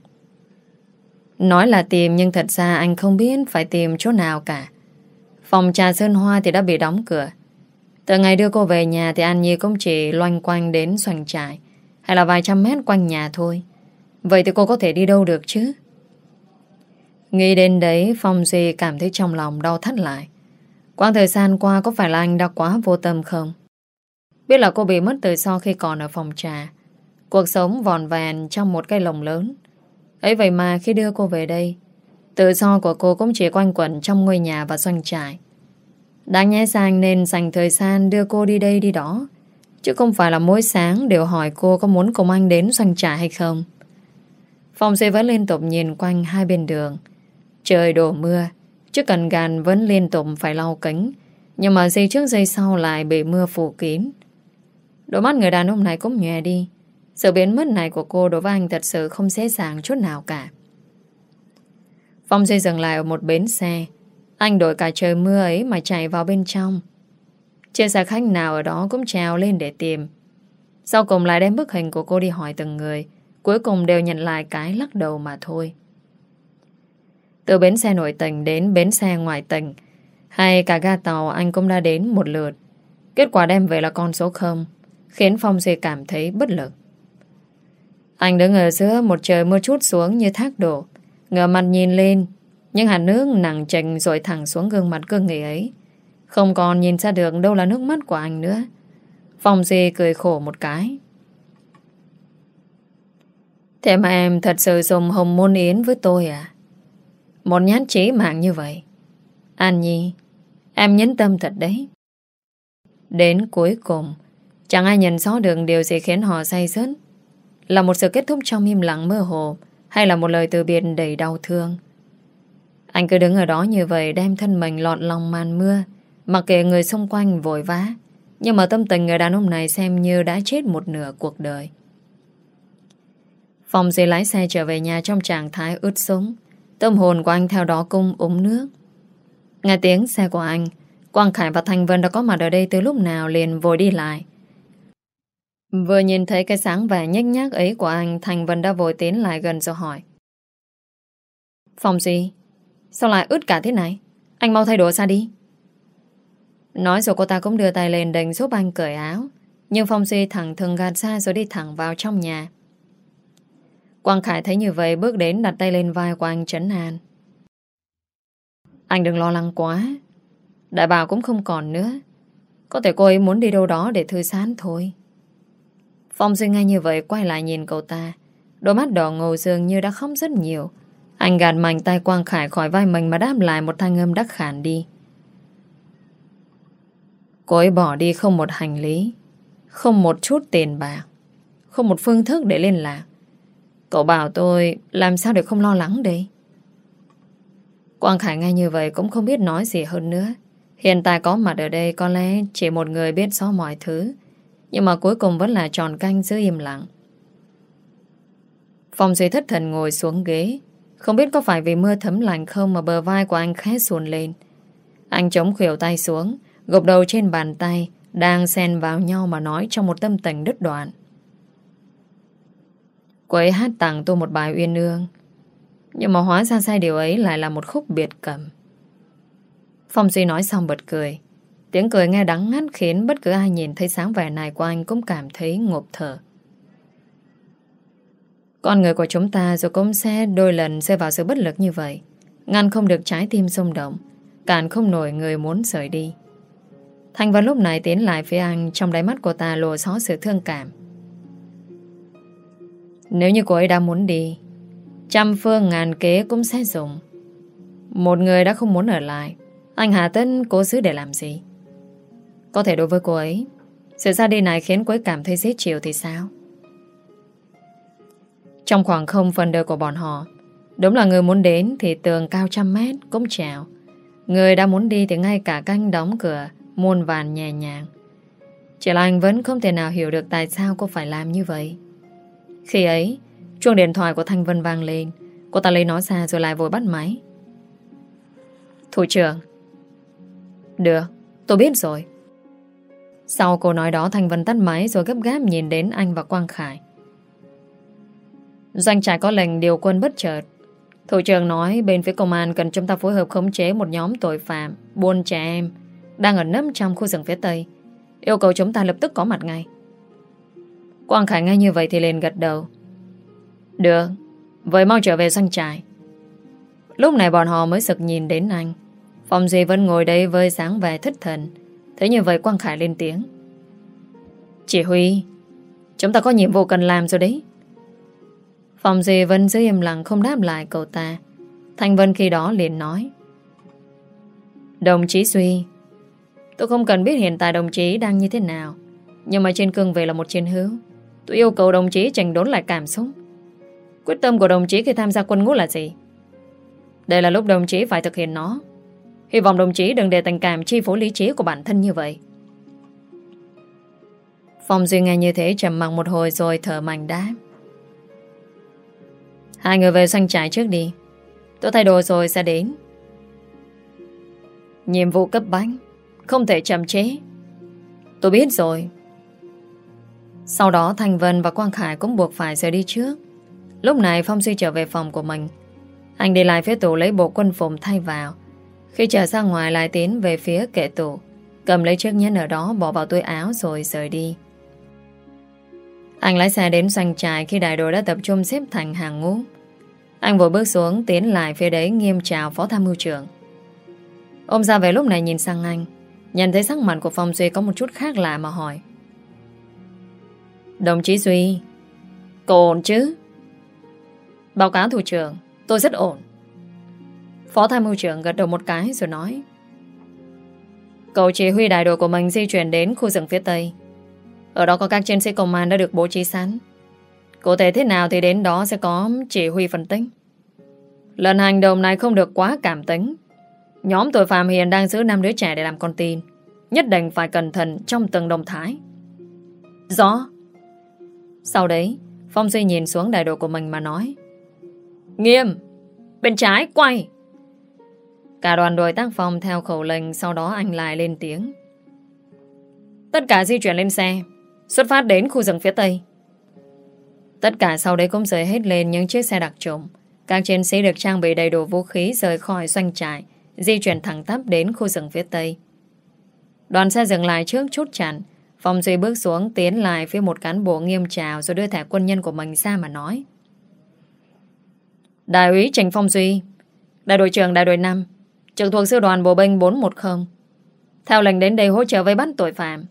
Nói là tìm nhưng thật ra anh không biết phải tìm chỗ nào cả. Phòng trà Sơn Hoa thì đã bị đóng cửa. Từ ngày đưa cô về nhà thì An Nhi cũng chỉ loanh quanh đến xoành trại hay là vài trăm mét quanh nhà thôi. Vậy thì cô có thể đi đâu được chứ? Nghĩ đến đấy Phong Duy cảm thấy trong lòng đau thắt lại. Quang thời gian qua có phải là anh đã quá vô tâm không? Biết là cô bị mất từ sau khi còn ở phòng trà. Cuộc sống vòn vẹn trong một cái lồng lớn. ấy vậy mà khi đưa cô về đây, tự do của cô cũng chỉ quanh quẩn trong ngôi nhà và doanh trại. Đáng nhẽ sang nên dành thời gian đưa cô đi đây đi đó. Chứ không phải là mỗi sáng đều hỏi cô có muốn cùng anh đến doanh trại hay không. Phòng xe vẫn liên tục nhìn quanh hai bên đường. Trời đổ mưa, chiếc cần gàn vẫn liên tục phải lau kính. Nhưng mà giây trước giây sau lại bị mưa phủ kín. Đôi mắt người đàn ông này cũng nhòe đi. Sự biến mất này của cô đối với anh thật sự không dễ dàng chút nào cả. Phong dây dừng lại ở một bến xe. Anh đổi cả trời mưa ấy mà chạy vào bên trong. Trên xe khách nào ở đó cũng trèo lên để tìm. Sau cùng lại đem bức hình của cô đi hỏi từng người. Cuối cùng đều nhận lại cái lắc đầu mà thôi. Từ bến xe nội tỉnh đến bến xe ngoài tỉnh hay cả ga tàu anh cũng đã đến một lượt. Kết quả đem về là con số 0 khiến Phong Duy cảm thấy bất lực. Anh đứng ở giữa một trời mưa chút xuống như thác đổ. Ngờ mặt nhìn lên, nhưng hạt nước nặng trành rồi thẳng xuống gương mặt cương nghị ấy. Không còn nhìn ra được đâu là nước mắt của anh nữa. Phong Di cười khổ một cái. Thế mà em thật sự dùng hồng môn yến với tôi à? Một nhát chí mạng như vậy. An Nhi, em nhấn tâm thật đấy. Đến cuối cùng, chẳng ai nhận rõ được điều gì khiến họ say sớt là một sự kết thúc trong im lặng mơ hồ Hay là một lời từ biệt đầy đau thương? Anh cứ đứng ở đó như vậy Đem thân mình lọt lòng màn mưa Mặc kệ người xung quanh vội vã. Nhưng mà tâm tình người đàn ông này Xem như đã chết một nửa cuộc đời. Phòng dì lái xe trở về nhà Trong trạng thái ướt súng Tâm hồn của anh theo đó cung ống nước. Nghe tiếng xe của anh, Quang Khải và Thành Vân đã có mặt ở đây từ lúc nào liền vội đi lại. Vừa nhìn thấy cái sáng vẻ nhếch nhác ấy của anh Thành Vân đã vội tiến lại gần rồi hỏi. Phòng gì? Sao lại ướt cả thế này? Anh mau thay đổi ra đi. Nói rồi cô ta cũng đưa tay lên đành giúp anh cởi áo. Nhưng Phong Duy thẳng thừng gạt ra rồi đi thẳng vào trong nhà. Quang Khải thấy như vậy bước đến đặt tay lên vai của anh trấn an Anh đừng lo lắng quá Đại bảo cũng không còn nữa Có thể cô ấy muốn đi đâu đó để thư giãn thôi Phong Duy ngay như vậy quay lại nhìn cậu ta. Đôi mắt đỏ ngầu dường như đã khóc rất nhiều. Anh gạt mạnh tay Quang Khải khỏi vai mình mà đáp lại một thanh âm đắc khản đi. Cô ấy bỏ đi không một hành lý, không một chút tiền bạc, không một phương thức để liên lạc. Cậu bảo tôi, làm sao để không lo lắng đây? Quang Khải nghe như vậy cũng không biết nói gì hơn nữa. Hiện tại có mặt ở đây có lẽ chỉ một người biết rõ mọi thứ. Nhưng mà cuối cùng vẫn là tròn canh giữ im lặng Phong Duy thất thần ngồi xuống ghế Không biết có phải vì mưa thấm lạnh không Mà bờ vai của anh khẽ xuồn lên Anh chống khuỷu tay xuống, Gục đầu trên bàn tay, Đang xen vào nhau mà nói Trong một tâm tình đứt đoạn Cô ấy hát tặng tôi một bài uyên ương Nhưng mà hóa ra sai điều ấy Lại là một khúc biệt cầm Phong Duy nói xong bật cười Tiếng cười nghe đắng ngắt khiến bất cứ ai nhìn thấy sáng vẻ này của anh cũng cảm thấy ngộp thở. Con người của chúng ta rồi cũng sẽ đôi lần rơi vào sự bất lực như vậy. Ngăn không được trái tim xung động, cản không nổi người muốn rời đi. Thanh Vân lúc này tiến lại phía anh trong đáy mắt của ta lộ rõ sự thương cảm. Nếu như cô ấy đã muốn đi, trăm phương ngàn kế cũng sẽ dùng. Một người đã không muốn ở lại, anh Hà Tân cố giữ để làm gì? Có thể đối với cô ấy, sự ra đi này khiến cô ấy cảm thấy dễ chịu thì sao? Trong khoảng không phần đời của bọn họ, đúng là người muốn đến thì tường cao trăm mét cũng trèo. Người đã muốn đi thì ngay cả canh đóng cửa muôn vàn nhẹ nhàng. Chỉ là anh vẫn không thể nào hiểu được tại sao cô phải làm như vậy. Khi ấy, chuông điện thoại của Thanh Vân vang lên. Cô ta lấy nó ra rồi lại vội bắt máy. Thủ trưởng. Được, tôi biết rồi. Sau câu nói đó Thanh Vân tắt máy rồi gấp gáp nhìn đến anh và Quang Khải. Doanh trại có lệnh điều quân bất chợt. Thủ trưởng nói bên phía công an cần chúng ta phối hợp khống chế một nhóm tội phạm, buôn trẻ em, đang ở nấp trong khu rừng phía Tây. Yêu cầu chúng ta lập tức có mặt ngay. Quang Khải nghe như vậy thì liền gật đầu. Được, vậy mau trở về doanh trại. Lúc này bọn họ mới sực nhìn đến anh. Phòng Duy vẫn ngồi đây với sáng vẻ thích thần. Thế như vậy Quang Khải lên tiếng. Chỉ Huy, chúng ta có nhiệm vụ cần làm rồi đấy. Phòng Duy vẫn giữ im lặng không đáp lại cậu ta. Thanh Vân khi đó liền nói. Đồng chí Duy, tôi không cần biết hiện tại đồng chí đang như thế nào. Nhưng mà trên cương về là một chiến hữu. Tôi yêu cầu đồng chí chỉnh đốn lại cảm xúc. Quyết tâm của đồng chí khi tham gia quân ngũ là gì? Đây là lúc đồng chí phải thực hiện nó. Hy vọng đồng chí đừng để tình cảm chi phối lý trí của bản thân như vậy. Phong Duy nghe như thế trầm mặc một hồi rồi thở mạnh đáp. Hai người về xoanh trại trước đi. Tôi thay đồ rồi sẽ đến. Nhiệm vụ cấp bách, không thể chậm chế. Tôi biết rồi. Sau đó Thành Vân và Quang Khải cũng buộc phải rời đi trước. Lúc này Phong Duy trở về phòng của mình. Anh đi lại phía tủ lấy bộ quân phục thay vào. Khi trở ra ngoài lại tiến về phía kệ tủ. Cầm lấy chiếc nhẫn ở đó bỏ vào túi áo rồi rời đi. Anh lái xe đến doanh trại khi đại đội đã tập trung xếp thành hàng ngũ. Anh vừa bước xuống tiến lại phía đấy nghiêm chào phó tham mưu trưởng. Ông ra về lúc này nhìn sang anh, nhận thấy sắc mặt của Phong Duy có một chút khác lạ mà hỏi. Đồng chí Duy, Cô ổn chứ? Báo cáo thủ trưởng, tôi rất ổn. Phó tham mưu trưởng gật đầu một cái rồi nói. Cậu chỉ huy đại đội của mình di chuyển đến khu rừng phía Tây. Ở đó có các chiến sĩ công an đã được bố trí sẵn. Cụ thể thế nào thì đến đó sẽ có chỉ huy phân tích. Lần hành động này không được quá cảm tính. Nhóm tội phạm hiện đang giữ năm đứa trẻ để làm con tin. Nhất định phải cẩn thận trong từng động thái. Rõ. Sau đấy, Phong Duy nhìn xuống đại đội của mình mà nói. Nghiêm! Bên trái, quay! Cả đoàn đội tác phòng theo khẩu lệnh Sau đó anh lại lên tiếng Tất cả di chuyển lên xe Xuất phát đến khu rừng phía Tây Tất cả sau đấy cũng rời hết lên những chiếc xe đặc trùng. Các chiến sĩ được trang bị đầy đủ vũ khí rời khỏi doanh trại, di chuyển thẳng tắp đến khu rừng phía Tây. Đoàn xe dừng lại trước chút chặn. Phong Duy bước xuống tiến lại phía một cán bộ nghiêm trào rồi đưa thẻ quân nhân của mình ra mà nói. Đại úy Trình Phong Duy, đại đội trưởng đại đội 5, trực thuộc sư đoàn bộ binh 410. Theo lệnh đến đây hỗ trợ với bắt tội phạm.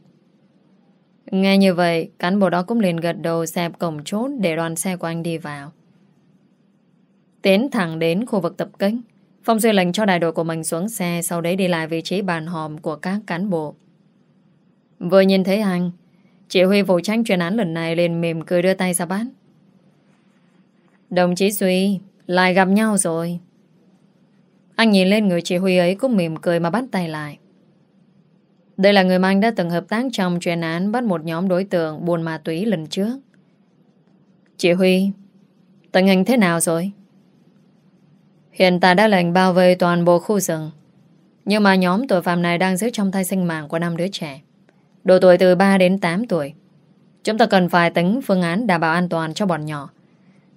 Nghe như vậy, cán bộ đó cũng liền gật đầu xẹp cổng chốt để đoàn xe của anh đi vào. Tiến thẳng đến khu vực tập kích. Phong Duy lệnh cho đại đội của mình xuống xe sau đấy đi lại vị trí bàn hòm của các cán bộ. Vừa nhìn thấy anh, chỉ huy vụ tranh chuyên án lần này liền mềm cười đưa tay ra bắt. Đồng chí Duy, lại gặp nhau rồi. Anh nhìn lên người chỉ huy ấy cũng mỉm cười mà bắt tay lại. Đây là người mà anh đã từng hợp tác trong chuyên án bắt một nhóm đối tượng buôn ma túy lần trước. Chị Huy, tình hình thế nào rồi? Hiện tại đã lệnh bao vây toàn bộ khu rừng. Nhưng mà nhóm tội phạm này đang giữ trong tay sinh mạng của năm đứa trẻ. Độ tuổi từ 3 đến 8 tuổi. Chúng ta cần phải tính phương án đảm bảo an toàn cho bọn nhỏ.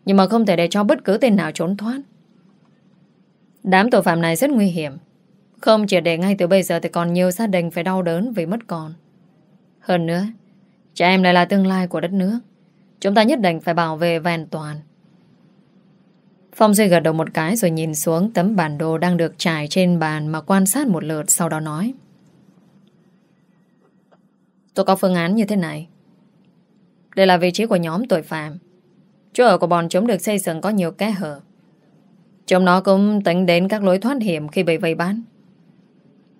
Nhưng mà không thể để cho bất cứ tên nào trốn thoát. Đám tội phạm này rất nguy hiểm. Không chỉ để ngay từ bây giờ Thì còn nhiều gia đình phải đau đớn vì mất con Hơn nữa, Trẻ em lại là tương lai của đất nước Chúng ta nhất định phải bảo vệ và an toàn Phong Duy gật đầu một cái Rồi nhìn xuống tấm bản đồ Đang được trải trên bàn Mà quan sát một lượt, Sau đó nói Tôi có phương án như thế này Đây là vị trí của nhóm tội phạm Chỗ ở của bọn chúng được xây dựng có nhiều kẽ hở Chúng nó cũng tính đến các lối thoát hiểm khi bị vây bán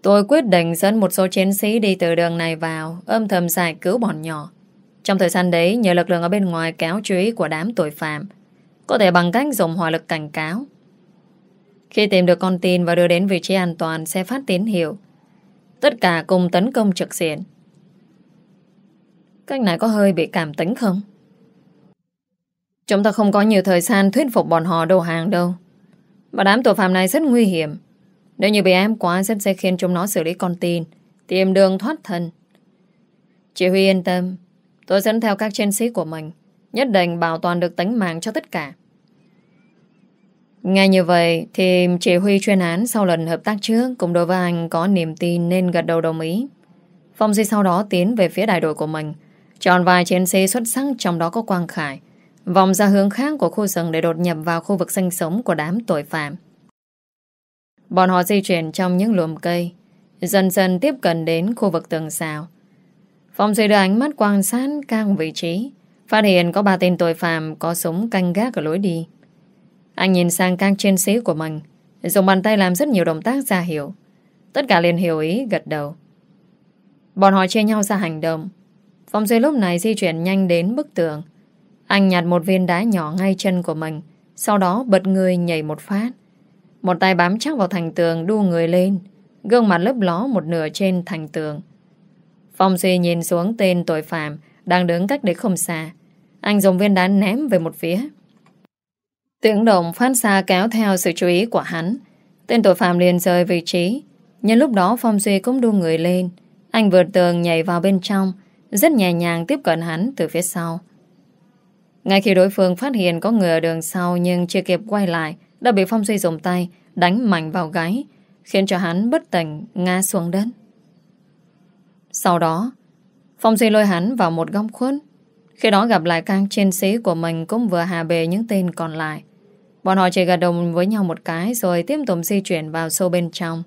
Tôi quyết định dẫn một số chiến sĩ đi từ đường này vào âm thầm giải cứu bọn nhỏ. Trong thời gian đấy, nhờ lực lượng ở bên ngoài kéo chú ý của đám tội phạm, có thể bằng cách dùng hỏa lực cảnh cáo. Khi tìm được con tin và đưa đến vị trí an toàn sẽ phát tín hiệu. Tất cả cùng tấn công trực diện. Cách này có hơi bị cảm tính không? Chúng ta không có nhiều thời gian thuyết phục bọn họ đầu hàng đâu. Và đám tội phạm này rất nguy hiểm. Nếu như bị em quá, rất sẽ khiến chúng nó xử lý con tin, Tìm đường thoát thân Chị Huy yên tâm Tôi dẫn theo các chiến sĩ của mình, Nhất định bảo toàn được tính mạng cho tất cả Nghe như vậy Thì chị Huy chuyên án Sau lần hợp tác trước Cùng đối với anh có niềm tin Nên gật đầu đồng ý Phong Di sau đó tiến về phía đại đội của mình Chọn vài chiến sĩ xuất sắc Trong đó có Quang Khải, Vòng ra hướng khác của khu rừng Để đột nhập vào khu vực sinh sống của đám tội phạm. Bọn họ di chuyển trong những luồng cây, Dần dần tiếp cận đến khu vực tường xào Phong Duy đưa ánh mắt quan sát các vị trí, Phát hiện có ba tên tội phạm Có súng canh gác ở lối đi. Anh nhìn sang các chiến sĩ của mình, Dùng bàn tay làm rất nhiều động tác ra hiệu. Tất cả liền hiểu ý, gật đầu. Bọn họ chia nhau ra hành động Phong Duy lúc này di chuyển nhanh đến bức tường. Anh nhặt một viên đá nhỏ ngay chân của mình, Sau đó bật người nhảy một phát. Một tay bám chắc vào thành tường đu người lên, Gương mặt lấp ló một nửa trên thành tường. Phong Duy nhìn xuống tên tội phạm Đang đứng cách đấy không xa. Anh dùng viên đá ném về một phía. Tiếng động phát xa kéo theo sự chú ý của hắn. Tên tội phạm liền rời vị trí. Nhân lúc đó Phong Duy cũng đu người lên. Anh vượt tường nhảy vào bên trong rất nhẹ nhàng tiếp cận hắn từ phía sau Ngay khi đối phương phát hiện có người ở đường sau Nhưng chưa kịp quay lại đã bị Phong Duy dùng tay đánh mạnh vào gáy, khiến cho hắn bất tỉnh ngã xuống đất. Sau đó, Phong Duy lôi hắn vào một góc khuất. Khi đó gặp lại các chiến sĩ của mình cũng vừa hà bề những tên còn lại. Bọn họ chỉ gật đồng với nhau một cái rồi tiếp tục di chuyển vào sâu bên trong.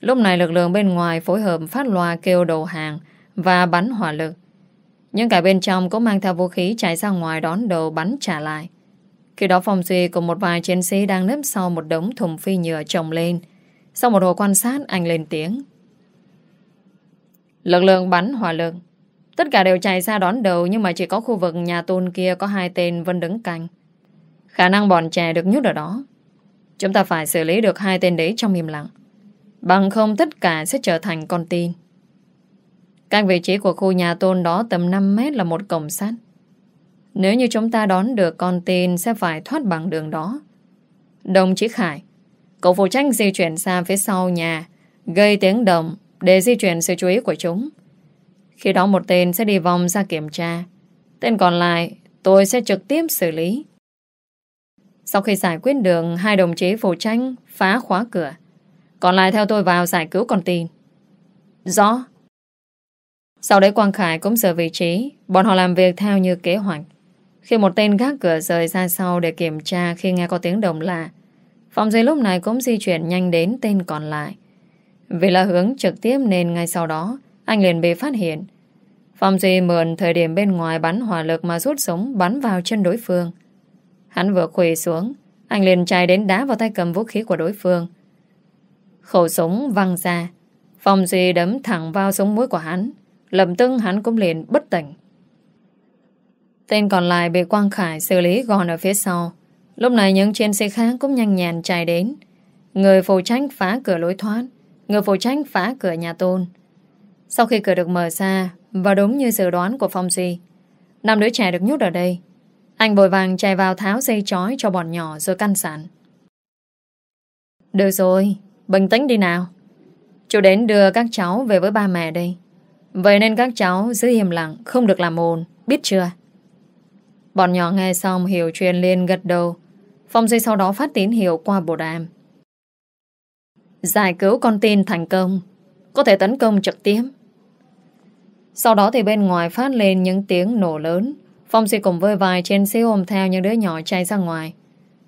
Lúc này lực lượng bên ngoài phối hợp phát loa kêu đầu hàng và bắn hỏa lực. Nhưng cả bên trong cũng mang theo vũ khí chạy ra ngoài đón đầu bắn trả lại. Khi đó Phong Duy cùng một vài chiến sĩ đang nấp sau một đống thùng phi nhựa trồng lên. Sau một hồi quan sát, anh lên tiếng. Lực lượng bắn hỏa lực. Tất cả đều chạy ra đón đầu nhưng mà chỉ có khu vực nhà tôn kia có hai tên vẫn đứng canh. Khả năng bọn trẻ được nhút ở đó. Chúng ta phải xử lý được hai tên đấy trong im lặng. Bằng không tất cả sẽ trở thành con tin. Các vị trí của khu nhà tôn đó tầm 5 mét là một cổng sắt. Nếu như chúng ta đón được con tin sẽ phải thoát bằng đường đó. Đồng chí Khải, cậu phụ trách di chuyển xa phía sau nhà, gây tiếng động để di chuyển sự chú ý của chúng. Khi đó một tên sẽ đi vòng ra kiểm tra. Tên còn lại tôi sẽ trực tiếp xử lý. Sau khi giải quyết đường, hai đồng chí phụ trách phá khóa cửa. Còn lại theo tôi vào giải cứu con tin. Rõ. Sau đấy Quang Khải cũng giờ vị trí, bọn họ làm việc theo như kế hoạch. Khi một tên gác cửa rời ra sau để kiểm tra khi nghe có tiếng đồng lạ, phòng duy lúc này cũng di chuyển nhanh đến tên còn lại. Vì là hướng trực tiếp nên ngay sau đó, anh liền bị phát hiện. Phong Duy mượn thời điểm bên ngoài bắn hỏa lực mà rút súng bắn vào chân đối phương. Hắn vừa quỳ xuống, anh liền chạy đến đá vào tay cầm vũ khí của đối phương. Khẩu súng văng ra, Phong Duy đấm thẳng vào súng mũi của hắn lầm tưng hắn cũng liền bất tỉnh. Tên còn lại bị Quang Khải xử lý gòn ở phía sau. Lúc này những chiến sĩ khác cũng nhanh nhàn chạy đến. Người phụ trách phá cửa lối thoát. Người phụ trách phá cửa nhà tôn. Sau khi cửa được mở ra và đúng như dự đoán của Phong Duy, năm đứa trẻ được nhốt ở đây. Anh bồi vàng chạy vào tháo dây chói cho bọn nhỏ rồi căn sản. Được rồi, bình tĩnh đi nào. Chú đến đưa các cháu về với ba mẹ đây. Vậy nên các cháu giữ im lặng, không được làm ồn, biết chưa? Bọn nhỏ nghe xong hiểu chuyện liền gật đầu. Phong Duy sau đó phát tín hiệu qua bộ đàm. Giải cứu con tin thành công. Có thể tấn công trực tiếp. Sau đó thì bên ngoài phát lên những tiếng nổ lớn. Phong Duy cùng với vài trên xe ôm theo những đứa nhỏ chạy ra ngoài.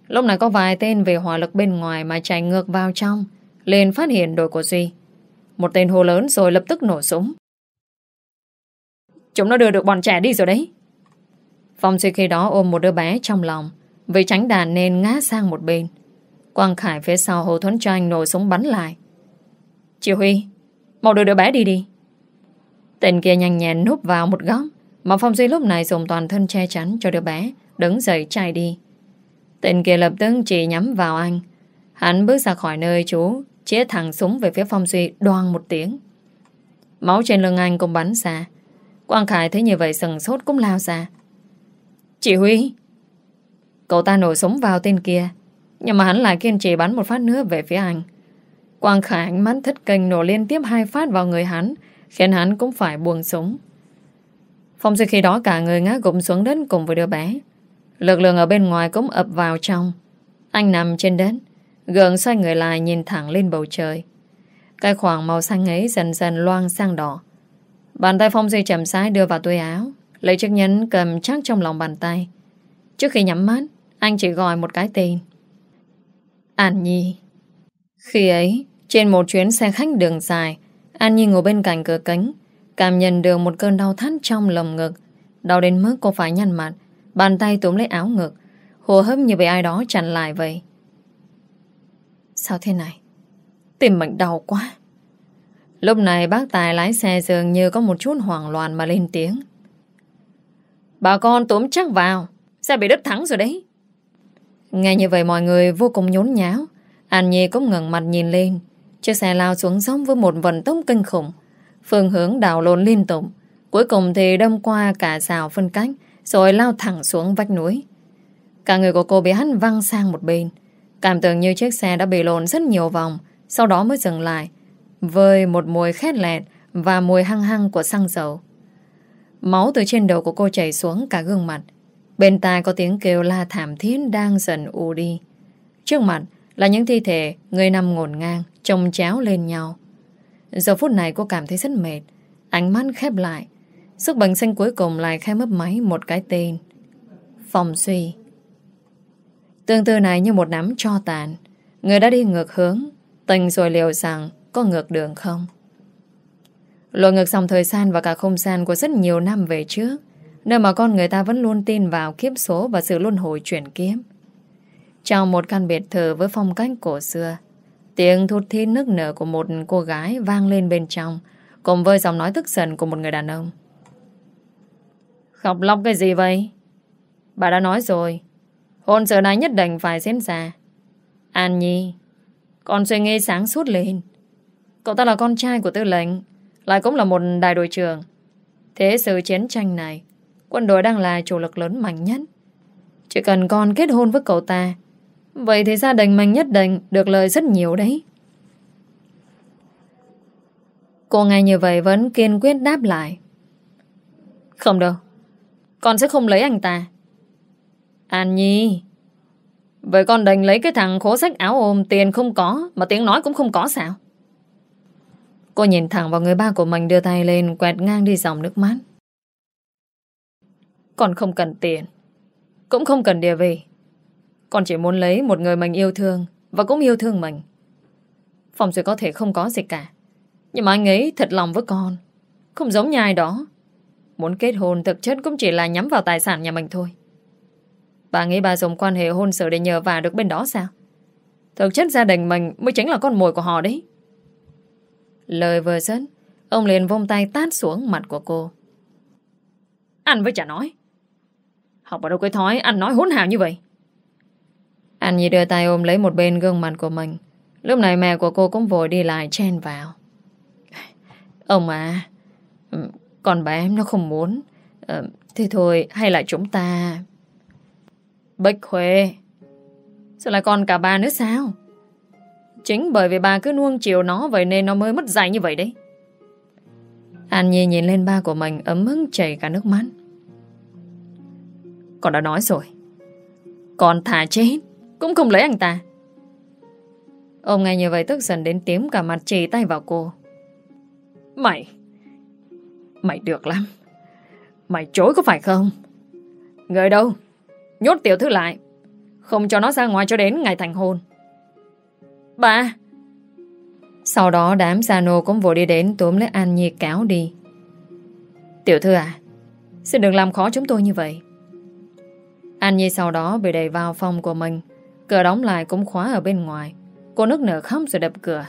Lúc này có vài tên về hỏa lực bên ngoài Mà chạy ngược vào trong. Liền phát hiện đội của Duy. Một tên hô lớn rồi lập tức nổ súng. Chúng nó đưa được bọn trẻ đi rồi đấy. Phong Duy khi đó ôm một đứa bé trong lòng, Vì tránh đàn nên ngã sang một bên. Quang Khải phía sau Hồ cho anh nổ súng bắn lại. Chị Huy, Mau đưa đứa bé đi đi. Tên kia nhanh nhẹn núp vào một góc, Mà Phong Duy lúc này dùng toàn thân che chắn cho đứa bé, Đứng dậy chạy đi. Tên kia lập tức chỉ nhắm vào anh. Hắn bước ra khỏi nơi chú Chế thẳng súng về phía Phong Duy đoan một tiếng. Máu trên lưng anh cũng bắn ra. Quang Khải thấy như vậy sừng sốt cũng lao ra. Chị Huy, Cậu ta nổ súng vào tên kia, Nhưng mà hắn lại kiên trì bắn một phát nữa về phía anh. Quang Khải ánh mắt thất kinh nổ liên tiếp hai phát vào người hắn, Khiến hắn cũng phải buông súng. Phong Duy khi đó cả người ngã gục xuống đất cùng với đứa bé. Lực lượng ở bên ngoài cũng ập vào trong. Anh nằm trên đất, Gượng xoay người lại nhìn thẳng lên bầu trời. Cái khoảng màu xanh ấy dần dần loang sang đỏ. Bàn tay Phong Duy chậm sái đưa vào túi áo, Lấy chiếc nhẫn cầm chắc trong lòng bàn tay. Trước khi nhắm mắt, Anh chỉ gọi một cái tên. An Nhi. Khi ấy, Trên một chuyến xe khách đường dài, An Nhi ngồi bên cạnh cửa kính, Cảm nhận được một cơn đau thắt trong lồng ngực. Đau đến mức cô phải nhăn mặt, Bàn tay túm lấy áo ngực. Hồ hấp như bị ai đó chặn lại vậy. Sao thế này? Tìm mệnh đau quá. Lúc này bác Tài lái xe dường như có một chút hoảng loạn mà lên tiếng. Bà con tốm chắc vào, Xe bị đứt thắng rồi đấy. Nghe như vậy mọi người vô cùng nhốn nháo. An Nhi cũng ngẩng mặt nhìn lên. Chiếc xe lao xuống sông với một vận tốc kinh khủng. Phương hướng đảo lộn liên tục. Cuối cùng thì đâm qua cả rào phân cách, Rồi lao thẳng xuống vách núi. Cả người của cô bị hắn văng sang một bên. Cảm tưởng như chiếc xe đã bị lộn rất nhiều vòng, Sau đó mới dừng lại. Với một mùi khét lẹt Và mùi hăng hăng của xăng dầu. Máu từ trên đầu của cô chảy xuống cả gương mặt. Bên tai có tiếng kêu la thảm thiết Đang dần u đi. Trước mặt là những thi thể Người nằm ngổn ngang, Trông chéo lên nhau. Giờ phút này cô cảm thấy rất mệt. Ánh mắt khép lại. Sức bằng xanh cuối cùng lại khai mấp máy một cái tên. Phòng suy. Tương tư này như một nắm cho tàn. Người đã đi ngược hướng Tình rồi liều rằng có ngược đường không? Lội ngược dòng thời gian và cả không gian của rất nhiều năm về trước, Nơi mà con người ta vẫn luôn tin vào kiếp số và sự luân hồi chuyển kiếp. Trong một căn biệt thự với phong cách cổ xưa, Tiếng thút thít nức nở của một cô gái vang lên bên trong, Cùng với giọng nói tức giận của một người đàn ông. Khóc lóc cái gì vậy? Bà đã nói rồi. Hôn sự này nhất định phải diễn ra. An Nhi, Con suy nghĩ sáng suốt lên. Cậu ta là con trai của tư lệnh, Lại cũng là một đại đội trưởng. Thế sự chiến tranh này, Quân đội đang là chủ lực lớn mạnh nhất. Chỉ cần con kết hôn với cậu ta, Vậy thì gia đình mình nhất định Được lời rất nhiều đấy. Cô nghe như vậy vẫn kiên quyết đáp lại. Không đâu, Con sẽ không lấy anh ta. An Nhi, Vậy con đành lấy cái thằng khố sách áo ôm Tiền không có Mà tiếng nói cũng không có sao? Cô nhìn thẳng vào người ba của mình, Đưa tay lên, quẹt ngang đi dòng nước mắt. Con không cần tiền, Cũng không cần địa vị. Con chỉ muốn lấy một người mình yêu thương, Và cũng yêu thương mình. Phòng sẽ có thể không có gì cả, Nhưng mà anh ấy thật lòng với con. Không giống như ai đó. Muốn kết hôn, thực chất cũng chỉ là nhắm vào tài sản nhà mình thôi. Bà nghĩ bà dùng quan hệ hôn sự để nhờ vả được bên đó sao? Thực chất gia đình mình mới chính là con mồi của họ đấy. Lời vừa dứt, ông liền vông tay tát xuống mặt của cô. Anh với chả nói. Học ở đâu cái thói anh nói hỗn hào như vậy. Anh Nhi đưa tay ôm lấy một bên gương mặt của mình. Lúc này mẹ của cô cũng vội đi lại chen vào. Ông à, con bé em nó không muốn. Ờ, thế thôi, hay là chúng ta... Bích Huệ Sao lại còn cả bà nữa sao Chính bởi vì bà cứ nuông chiều nó, Vậy nên nó mới mất dạy như vậy đấy An Nhi nhìn lên ba của mình, Ấm hứng chảy cả nước mắt Con đã nói rồi Con thả chết, Cũng không lấy anh ta Ông nghe như vậy tức giận đến tím cả mặt chỉ tay vào cô. Mày! Mày được lắm. Mày chối có phải không? Người đâu? Nhốt tiểu thư lại. Không cho nó ra ngoài cho đến ngày thành hôn. Bà! Sau đó đám gia nô cũng vội đi đến túm lấy An Nhi kéo đi. Tiểu thư à, xin đừng làm khó chúng tôi như vậy. An Nhi sau đó bị đẩy vào phòng của mình. Cửa đóng lại cũng khóa ở bên ngoài. Cô nức nở khóc rồi đập cửa.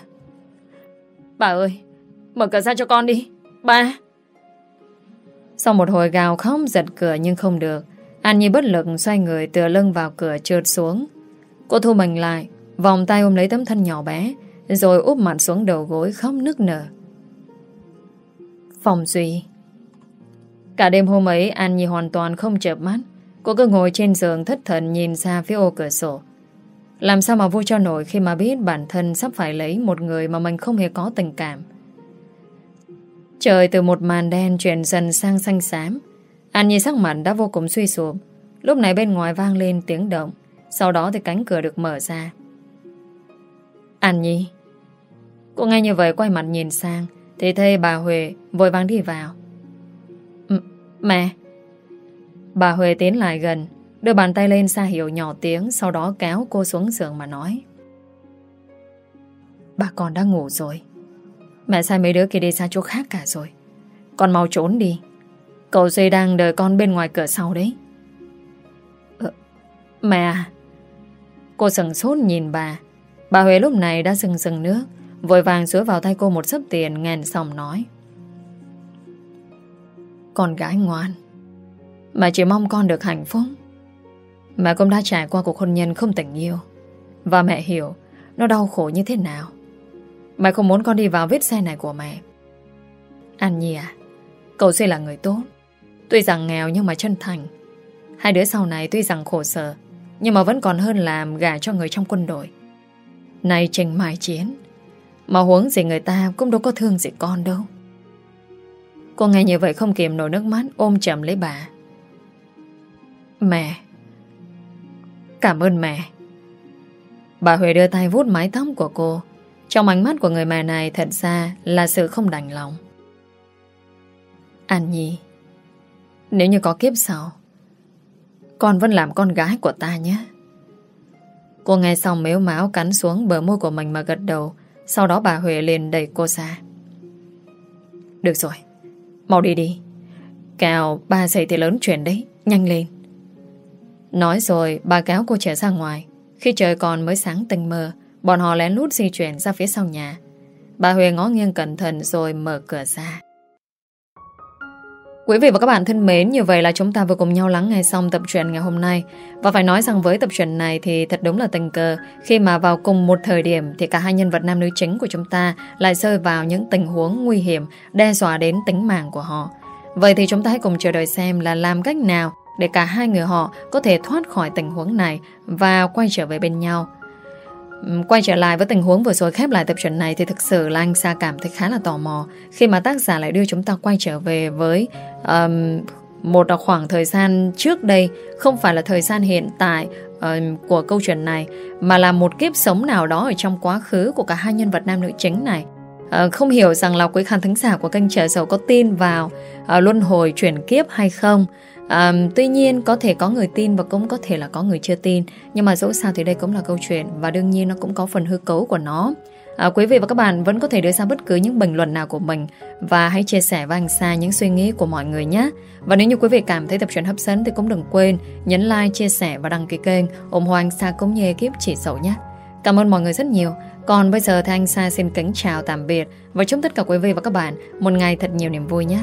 Bà ơi, mở cửa ra cho con đi. Ba! Sau một hồi gào khóc giật cửa nhưng không được. An Nhi bất lực xoay người tựa lưng vào cửa trượt xuống. Cô thu mình lại, vòng tay ôm lấy tấm thân nhỏ bé, rồi úp mặt xuống đầu gối khóc nức nở. Phòng Duy. Cả đêm hôm ấy An Nhi hoàn toàn không chợp mắt. Cô cứ ngồi trên giường thất thần nhìn ra phía ô cửa sổ. Làm sao mà vui cho nổi khi mà biết bản thân sắp phải lấy một người mà mình không hề có tình cảm. Trời từ một màn đen chuyển dần sang xanh xám. An Nhi sắc mặt đã vô cùng suy sụp. Lúc này bên ngoài vang lên tiếng động. Sau đó thì cánh cửa được mở ra. An Nhi. Cô nghe như vậy quay mặt nhìn sang Thì thấy bà Huệ vội vắng đi vào. M Mẹ. Bà Huệ tiến lại gần Đưa bàn tay lên xa hiệu nhỏ tiếng Sau đó kéo cô xuống giường mà nói. Bà con đã ngủ rồi. Mẹ sai mấy đứa kia đi xa chỗ khác cả rồi. Con mau trốn đi. Cậu Duy đang đợi con bên ngoài cửa sau đấy. Ờ, Mẹ à. Cô sừng sốt nhìn bà Bà Huệ lúc này đã dừng dừng nước, Vội vàng sửa vào tay cô một sấp tiền Ngàn xong nói. Con gái ngoan Mẹ chỉ mong con được hạnh phúc. Mẹ cũng đã trải qua cuộc hôn nhân không tình yêu. Và mẹ hiểu, Nó đau khổ như thế nào. Mẹ không muốn con đi vào vết xe này của mẹ. An Nhi à Cậu Duy là người tốt. Tuy rằng nghèo nhưng mà chân thành. Hai đứa sau này tuy rằng khổ sở, Nhưng mà vẫn còn hơn làm gà cho người trong quân đội. Này trình mai chiến, Mà huống gì người ta cũng đâu có thương gì con đâu. Cô nghe như vậy không kìm nổi nước mắt, Ôm chầm lấy bà. Mẹ, Cảm ơn mẹ. Bà Huệ đưa tay vuốt mái tóc của cô. Trong ánh mắt của người mẹ này Thật ra là sự không đành lòng. An Nhi, Nếu như có kiếp sau, Con vẫn làm con gái của ta nhé. Cô nghe xong mếu máu cắn xuống bờ môi của mình mà gật đầu. Sau đó bà Huệ liền đẩy cô ra. Được rồi, Mau đi đi. Cào ba giày thì lớn chuyện đấy, Nhanh lên. Nói rồi, bà kéo cô trở ra ngoài. Khi trời còn mới sáng tinh mơ Bọn họ lén lút di chuyển ra phía sau nhà. Bà Huệ ngó nghiêng cẩn thận rồi mở cửa ra. Quý vị và các bạn thân mến, như vậy là chúng ta vừa cùng nhau lắng nghe xong tập truyện ngày hôm nay. Và phải nói rằng với tập truyện này thì thật đúng là tình cờ khi mà vào cùng một thời điểm thì cả hai nhân vật nam nữ chính của chúng ta lại rơi vào những tình huống nguy hiểm đe dọa đến tính mạng của họ. Vậy thì chúng ta hãy cùng chờ đợi xem là làm cách nào để cả hai người họ có thể thoát khỏi tình huống này và quay trở về bên nhau. Quay trở lại với tình huống vừa rồi khép lại tập truyện này thì thực sự là anh Sa cảm thấy khá là tò mò khi mà tác giả lại đưa chúng ta quay trở về với um, một khoảng thời gian trước đây, không phải là thời gian hiện tại uh, của câu chuyện này, mà là một kiếp sống nào đó ở trong quá khứ của cả hai nhân vật nam nữ chính này. Uh, không hiểu rằng là quý khán thính giả của kênh Trở Dầu có tin vào uh, luân hồi chuyển kiếp hay không À, tuy nhiên có thể có người tin và cũng có thể là có người chưa tin. Nhưng mà dẫu sao thì đây cũng là câu chuyện Và đương nhiên nó cũng có phần hư cấu của nó. À, Quý vị và các bạn vẫn có thể đưa ra bất cứ những bình luận nào của mình Và hãy chia sẻ với anh Sa những suy nghĩ của mọi người nhé. Và nếu như quý vị cảm thấy tập truyện hấp dẫn Thì cũng đừng quên nhấn like, chia sẻ và đăng ký kênh ủng hộ anh Sa cũng như ekip chỉ sầu nhé. Cảm ơn mọi người rất nhiều. Còn bây giờ thì anh Sa xin kính chào tạm biệt Và chúc tất cả quý vị và các bạn một ngày thật nhiều niềm vui nhé.